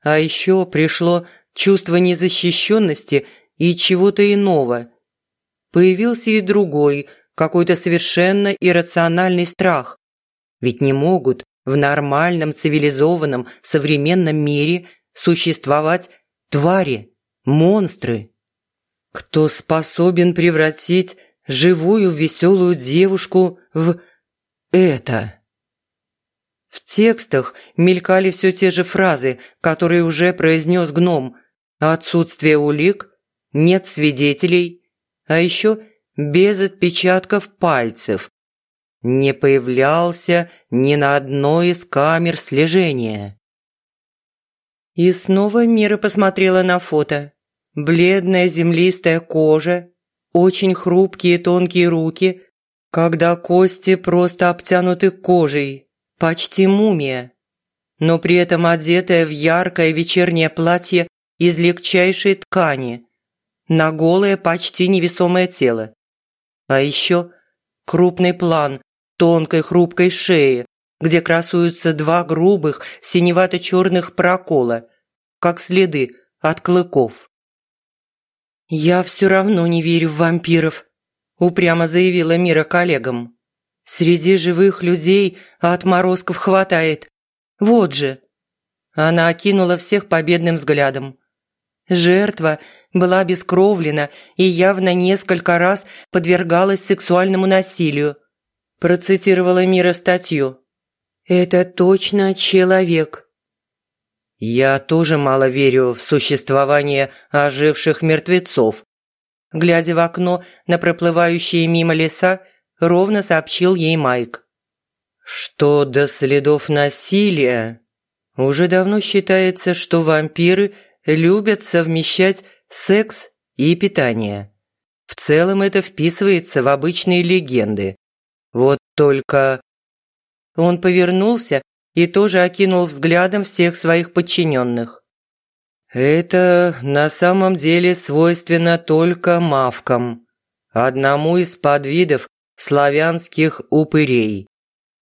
А еще пришло чувство незащищенности и чего-то иного. Появился и другой, какой-то совершенно иррациональный страх. Ведь не могут в нормальном, цивилизованном, современном мире существовать твари, монстры. Кто способен превратить живую веселую девушку в это? В текстах мелькали все те же фразы, которые уже произнес гном. Отсутствие улик, нет свидетелей, а еще без отпечатков пальцев не появлялся ни на одной из камер слежения. И снова Мира посмотрела на фото. Бледная землистая кожа, очень хрупкие тонкие руки, когда кости просто обтянуты кожей, почти мумия, но при этом одетая в яркое вечернее платье из легчайшей ткани, на голое почти невесомое тело. А еще крупный план тонкой хрупкой шеи, где красуются два грубых синевато-черных прокола, как следы от клыков. «Я все равно не верю в вампиров», – упрямо заявила Мира коллегам. «Среди живых людей отморозков хватает. Вот же». Она окинула всех победным взглядом. Жертва была бескровлена и явно несколько раз подвергалась сексуальному насилию процитировала Мира статью. «Это точно человек». «Я тоже мало верю в существование оживших мертвецов». Глядя в окно на проплывающие мимо леса, ровно сообщил ей Майк. «Что до следов насилия? Уже давно считается, что вампиры любят совмещать секс и питание. В целом это вписывается в обычные легенды. Вот только... Он повернулся и тоже окинул взглядом всех своих подчиненных. Это на самом деле свойственно только мавкам, одному из подвидов славянских упырей.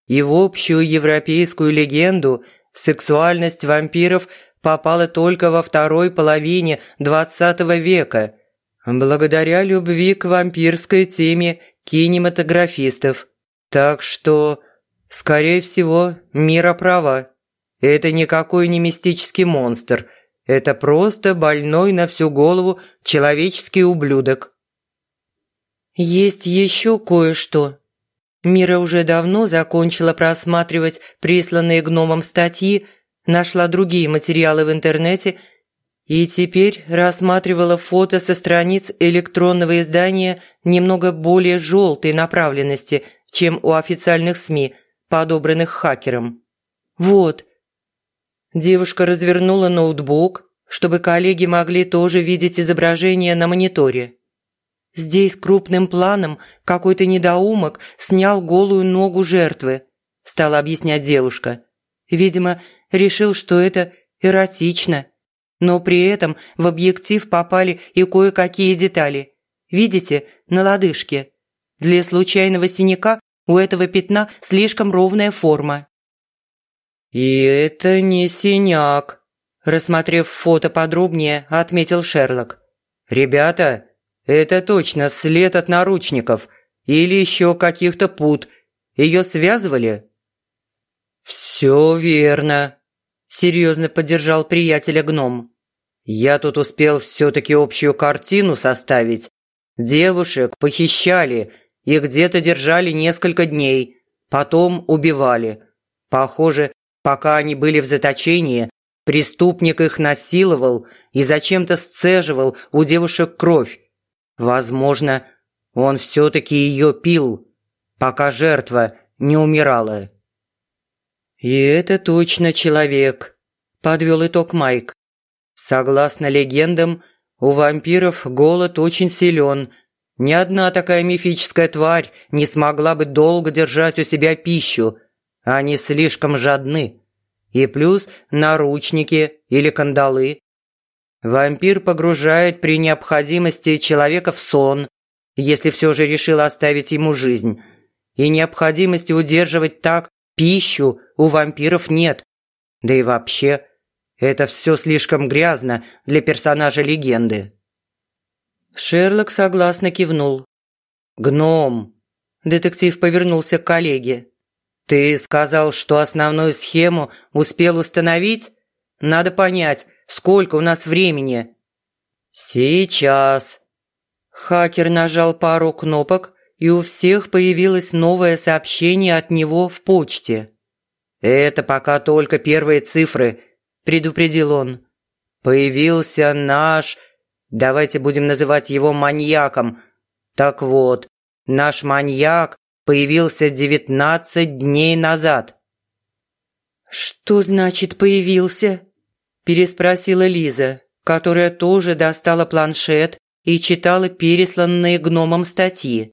И в общую европейскую легенду сексуальность вампиров попала только во второй половине XX века, благодаря любви к вампирской теме кинематографистов. Так что, скорее всего, Мира права. Это никакой не мистический монстр. Это просто больной на всю голову человеческий ублюдок. Есть еще кое-что. Мира уже давно закончила просматривать присланные гномом статьи, нашла другие материалы в интернете и теперь рассматривала фото со страниц электронного издания немного более желтой направленности – чем у официальных СМИ, подобранных хакером. Вот. Девушка развернула ноутбук, чтобы коллеги могли тоже видеть изображение на мониторе. Здесь крупным планом какой-то недоумок снял голую ногу жертвы, стала объяснять девушка. Видимо, решил, что это эротично. Но при этом в объектив попали и кое-какие детали. Видите, на лодыжке. Для случайного синяка у этого пятна слишком ровная форма». «И это не синяк», – рассмотрев фото подробнее, отметил Шерлок. «Ребята, это точно след от наручников или еще каких-то пут. Ее связывали?» «Все верно», – серьезно поддержал приятеля гном. «Я тут успел все-таки общую картину составить. Девушек похищали и где-то держали несколько дней, потом убивали. Похоже, пока они были в заточении, преступник их насиловал и зачем-то сцеживал у девушек кровь. Возможно, он все-таки ее пил, пока жертва не умирала. «И это точно человек», – подвел итог Майк. «Согласно легендам, у вампиров голод очень силен. Ни одна такая мифическая тварь не смогла бы долго держать у себя пищу. Они слишком жадны. И плюс наручники или кандалы. Вампир погружает при необходимости человека в сон, если все же решил оставить ему жизнь. И необходимости удерживать так пищу у вампиров нет. Да и вообще, это все слишком грязно для персонажа легенды. Шерлок согласно кивнул. «Гном!» Детектив повернулся к коллеге. «Ты сказал, что основную схему успел установить? Надо понять, сколько у нас времени?» «Сейчас!» Хакер нажал пару кнопок, и у всех появилось новое сообщение от него в почте. «Это пока только первые цифры», – предупредил он. «Появился наш... Давайте будем называть его маньяком. Так вот, наш маньяк появился девятнадцать дней назад». «Что значит «появился»?» – переспросила Лиза, которая тоже достала планшет и читала пересланные гномом статьи.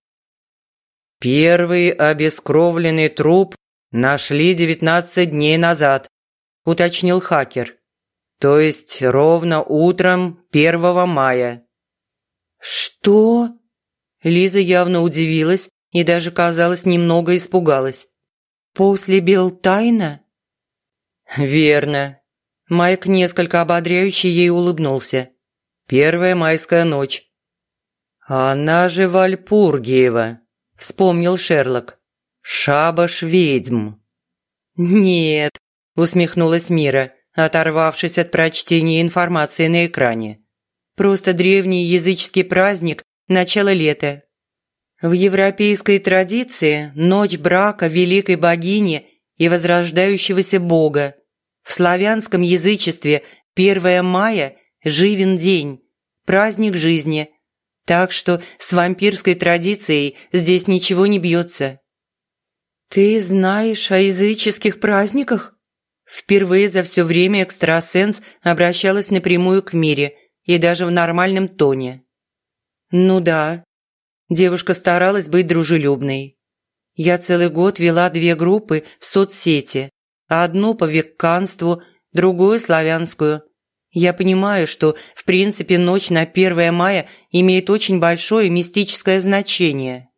Первый обескровленный труп нашли 19 дней назад, уточнил хакер. То есть ровно утром 1 мая. Что? Лиза явно удивилась и даже, казалось, немного испугалась. После Белтайна? Верно. Майк несколько ободряюще ей улыбнулся. Первая майская ночь. Она же Вальпургиева. – вспомнил Шерлок. «Шабаш ведьм». «Нет», – усмехнулась Мира, оторвавшись от прочтения информации на экране. «Просто древний языческий праздник начала лета. В европейской традиции ночь брака великой богини и возрождающегося бога. В славянском язычестве 1 мая – живен день, праздник жизни – так что с вампирской традицией здесь ничего не бьется. «Ты знаешь о языческих праздниках?» Впервые за все время экстрасенс обращалась напрямую к Мире и даже в нормальном тоне. «Ну да». Девушка старалась быть дружелюбной. Я целый год вела две группы в соцсети. Одну по векканству, другую славянскую – я понимаю, что, в принципе, ночь на 1 мая имеет очень большое мистическое значение.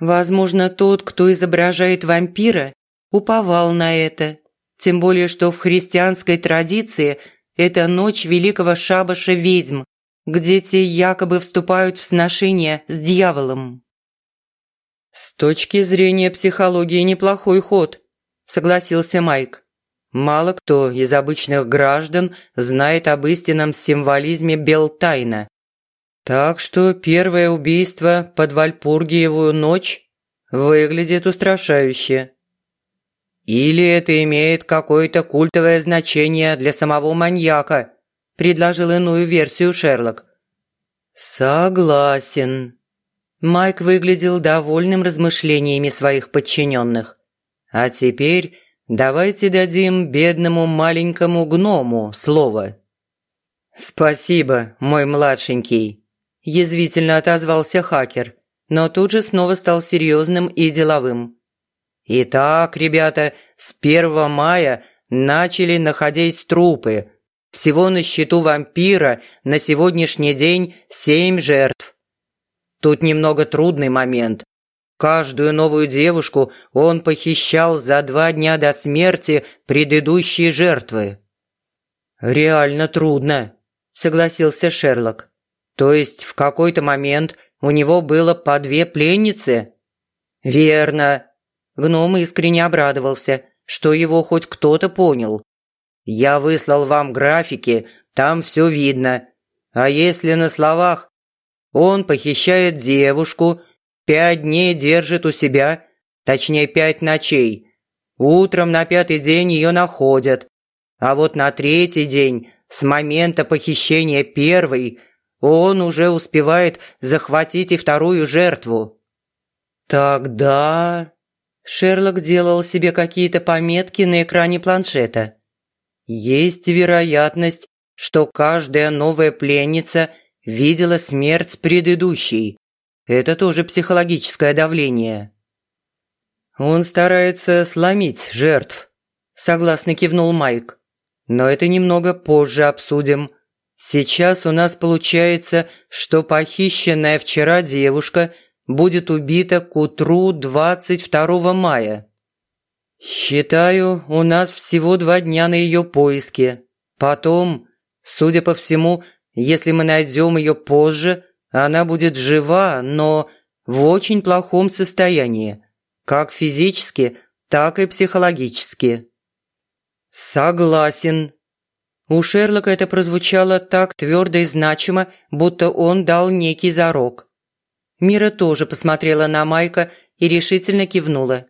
Возможно, тот, кто изображает вампира, уповал на это. Тем более, что в христианской традиции это ночь великого шабаша ведьм, где те якобы вступают в сношение с дьяволом. «С точки зрения психологии неплохой ход», – согласился Майк. Мало кто из обычных граждан знает об истинном символизме Белтайна. Так что первое убийство под Вальпургиевую ночь выглядит устрашающе. Или это имеет какое-то культовое значение для самого маньяка, предложил иную версию Шерлок. Согласен. Майк выглядел довольным размышлениями своих подчиненных. А теперь Давайте дадим бедному маленькому гному слово». «Спасибо, мой младшенький», – язвительно отозвался хакер, но тут же снова стал серьезным и деловым. «Итак, ребята, с 1 мая начали находить трупы. Всего на счету вампира на сегодняшний день семь жертв. Тут немного трудный момент. Каждую новую девушку он похищал за два дня до смерти предыдущей жертвы. «Реально трудно», – согласился Шерлок. «То есть в какой-то момент у него было по две пленницы?» «Верно». Гном искренне обрадовался, что его хоть кто-то понял. «Я выслал вам графики, там все видно. А если на словах? Он похищает девушку, пять дней держит у себя, точнее пять ночей. Утром на пятый день ее находят. А вот на третий день, с момента похищения первой, он уже успевает захватить и вторую жертву. Тогда... Шерлок делал себе какие-то пометки на экране планшета. Есть вероятность, что каждая новая пленница видела смерть предыдущей. Это тоже психологическое давление. Он старается сломить жертв, согласно кивнул Майк. Но это немного позже обсудим. Сейчас у нас получается, что похищенная вчера девушка будет убита к утру 22 мая. Считаю, у нас всего два дня на ее поиски. Потом, судя по всему, если мы найдем ее позже, она будет жива, но в очень плохом состоянии, как физически, так и психологически. Согласен. У Шерлока это прозвучало так твердо и значимо, будто он дал некий зарок. Мира тоже посмотрела на Майка и решительно кивнула.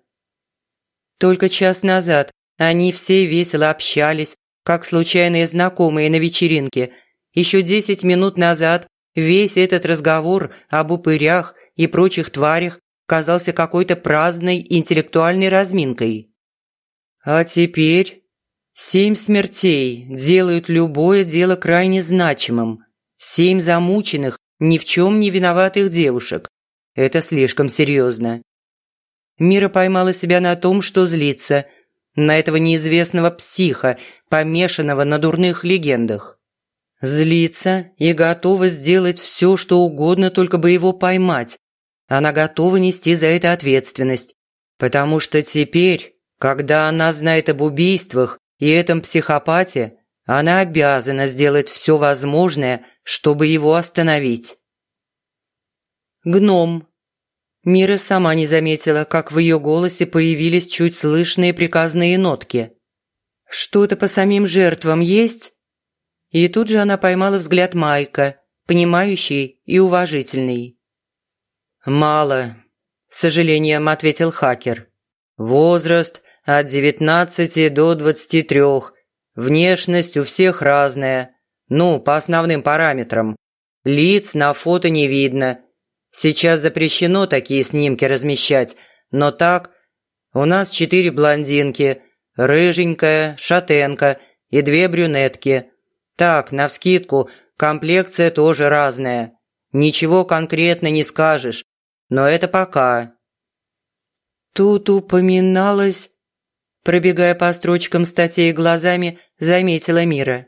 Только час назад они все весело общались, как случайные знакомые на вечеринке. Еще десять минут назад весь этот разговор об упырях и прочих тварях казался какой-то праздной интеллектуальной разминкой. А теперь семь смертей делают любое дело крайне значимым. Семь замученных, ни в чем не виноватых девушек. Это слишком серьезно. Мира поймала себя на том, что злится – на этого неизвестного психа, помешанного на дурных легендах. Злится и готова сделать все, что угодно, только бы его поймать. Она готова нести за это ответственность. Потому что теперь, когда она знает об убийствах и этом психопате, она обязана сделать все возможное, чтобы его остановить. Гном Мира сама не заметила, как в ее голосе появились чуть слышные приказные нотки. «Что-то по самим жертвам есть?» И тут же она поймала взгляд Майка, понимающий и уважительный. «Мало», – с сожалением ответил хакер. «Возраст от девятнадцати до двадцати трех. Внешность у всех разная. Ну, по основным параметрам. Лиц на фото не видно, Сейчас запрещено такие снимки размещать, но так у нас четыре блондинки, рыженькая, шатенка и две брюнетки. Так, навскидку, комплекция тоже разная. Ничего конкретно не скажешь, но это пока. Тут упоминалось, пробегая по строчкам статей глазами, заметила Мира.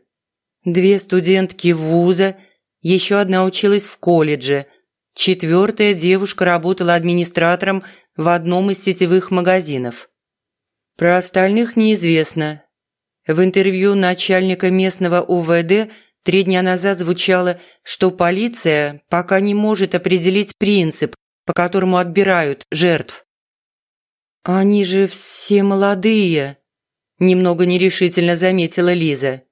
Две студентки вуза, еще одна училась в колледже – Четвертая девушка работала администратором в одном из сетевых магазинов. Про остальных неизвестно. В интервью начальника местного УВД три дня назад звучало, что полиция пока не может определить принцип, по которому отбирают жертв. «Они же все молодые», – немного нерешительно заметила Лиза.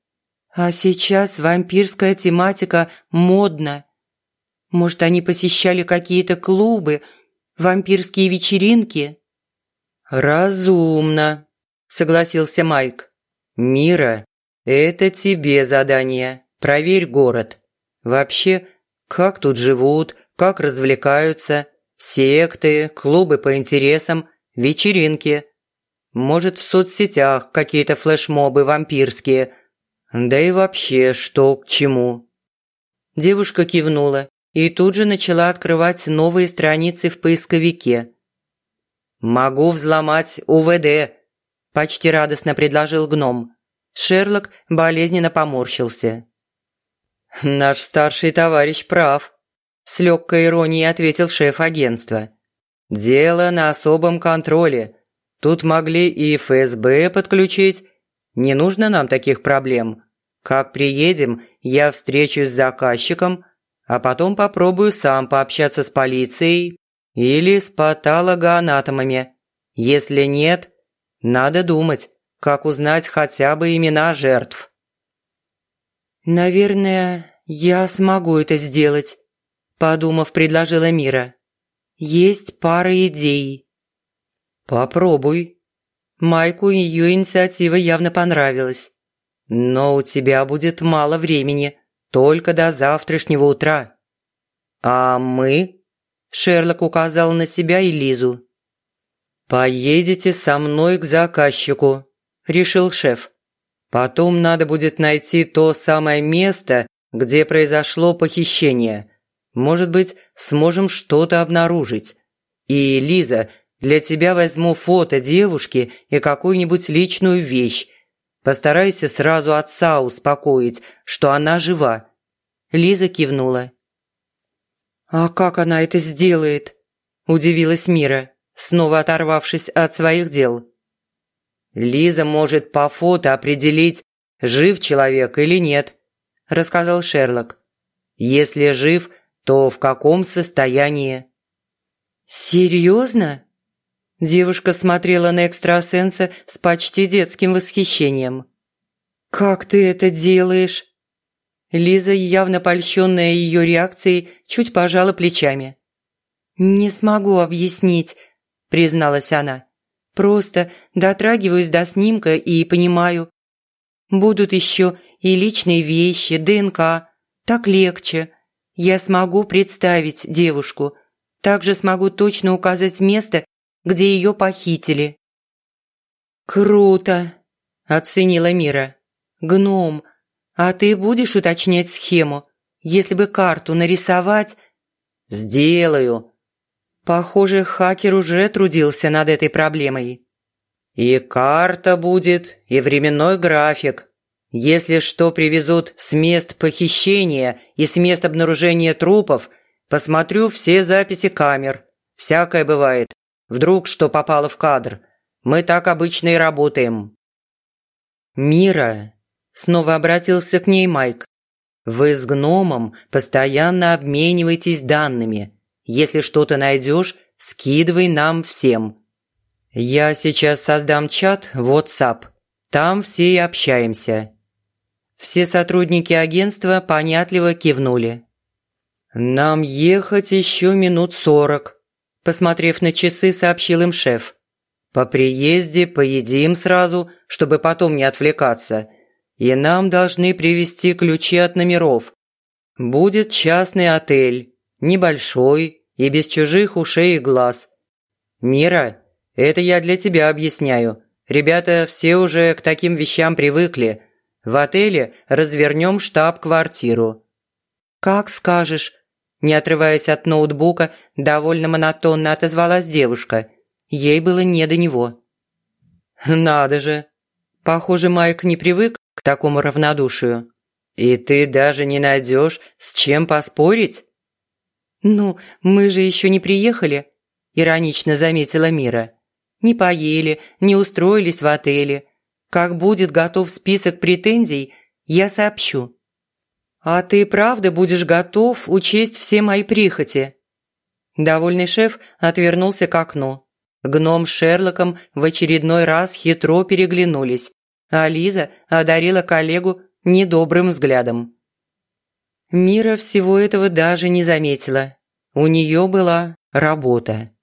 «А сейчас вампирская тематика модна. Может, они посещали какие-то клубы, вампирские вечеринки?» «Разумно», – согласился Майк. «Мира, это тебе задание. Проверь город. Вообще, как тут живут, как развлекаются, секты, клубы по интересам, вечеринки. Может, в соцсетях какие-то флешмобы вампирские. Да и вообще, что к чему». Девушка кивнула и тут же начала открывать новые страницы в поисковике. «Могу взломать УВД», – почти радостно предложил гном. Шерлок болезненно поморщился. «Наш старший товарищ прав», С легкой иронией ответил шеф агентства. «Дело на особом контроле. Тут могли и ФСБ подключить. Не нужно нам таких проблем. Как приедем, я встречусь с заказчиком, а потом попробую сам пообщаться с полицией или с патологоанатомами. Если нет, надо думать, как узнать хотя бы имена жертв». «Наверное, я смогу это сделать», – подумав, предложила Мира. «Есть пара идей». «Попробуй». Майку ее инициатива явно понравилась. «Но у тебя будет мало времени, только до завтрашнего утра». «А мы?» – Шерлок указал на себя и Лизу. «Поедете со мной к заказчику», – решил шеф. «Потом надо будет найти то самое место, где произошло похищение. Может быть, сможем что-то обнаружить. И, Лиза, для тебя возьму фото девушки и какую-нибудь личную вещь. Постарайся сразу отца успокоить, что она жива». Лиза кивнула. «А как она это сделает?» – удивилась Мира снова оторвавшись от своих дел. «Лиза может по фото определить, жив человек или нет», – рассказал Шерлок. «Если жив, то в каком состоянии?» «Серьезно?» Девушка смотрела на экстрасенса с почти детским восхищением. «Как ты это делаешь?» Лиза, явно польщенная ее реакцией, чуть пожала плечами. «Не смогу объяснить призналась она. «Просто дотрагиваюсь до снимка и понимаю. Будут еще и личные вещи, ДНК. Так легче. Я смогу представить девушку. Также смогу точно указать место, где ее похитили». «Круто!» – оценила Мира. «Гном, а ты будешь уточнять схему? Если бы карту нарисовать...» «Сделаю», Похоже, хакер уже трудился над этой проблемой. И карта будет, и временной график. Если что привезут с мест похищения и с мест обнаружения трупов, посмотрю все записи камер. Всякое бывает. Вдруг что попало в кадр. Мы так обычно и работаем. «Мира», – снова обратился к ней Майк, – «вы с гномом постоянно обмениваетесь данными. Если что-то найдешь, скидывай нам всем. Я сейчас создам чат в WhatsApp. Там все и общаемся». Все сотрудники агентства понятливо кивнули. «Нам ехать еще минут сорок», – посмотрев на часы, сообщил им шеф. «По приезде поедим сразу, чтобы потом не отвлекаться. И нам должны привезти ключи от номеров. Будет частный отель, небольшой и без чужих ушей и глаз. Мира, это я для тебя объясняю. Ребята все уже к таким вещам привыкли. В отеле развернем штаб-квартиру». «Как скажешь», – не отрываясь от ноутбука, довольно монотонно отозвалась девушка. Ей было не до него. «Надо же! Похоже, Майк не привык к такому равнодушию. И ты даже не найдешь, с чем поспорить?» «Ну, мы же еще не приехали», – иронично заметила Мира. «Не поели, не устроились в отеле. Как будет готов список претензий, я сообщу». «А ты правда будешь готов учесть все мои прихоти?» Довольный шеф отвернулся к окну. Гном с Шерлоком в очередной раз хитро переглянулись, а Лиза одарила коллегу недобрым взглядом. Мира всего этого даже не заметила. У нее была работа.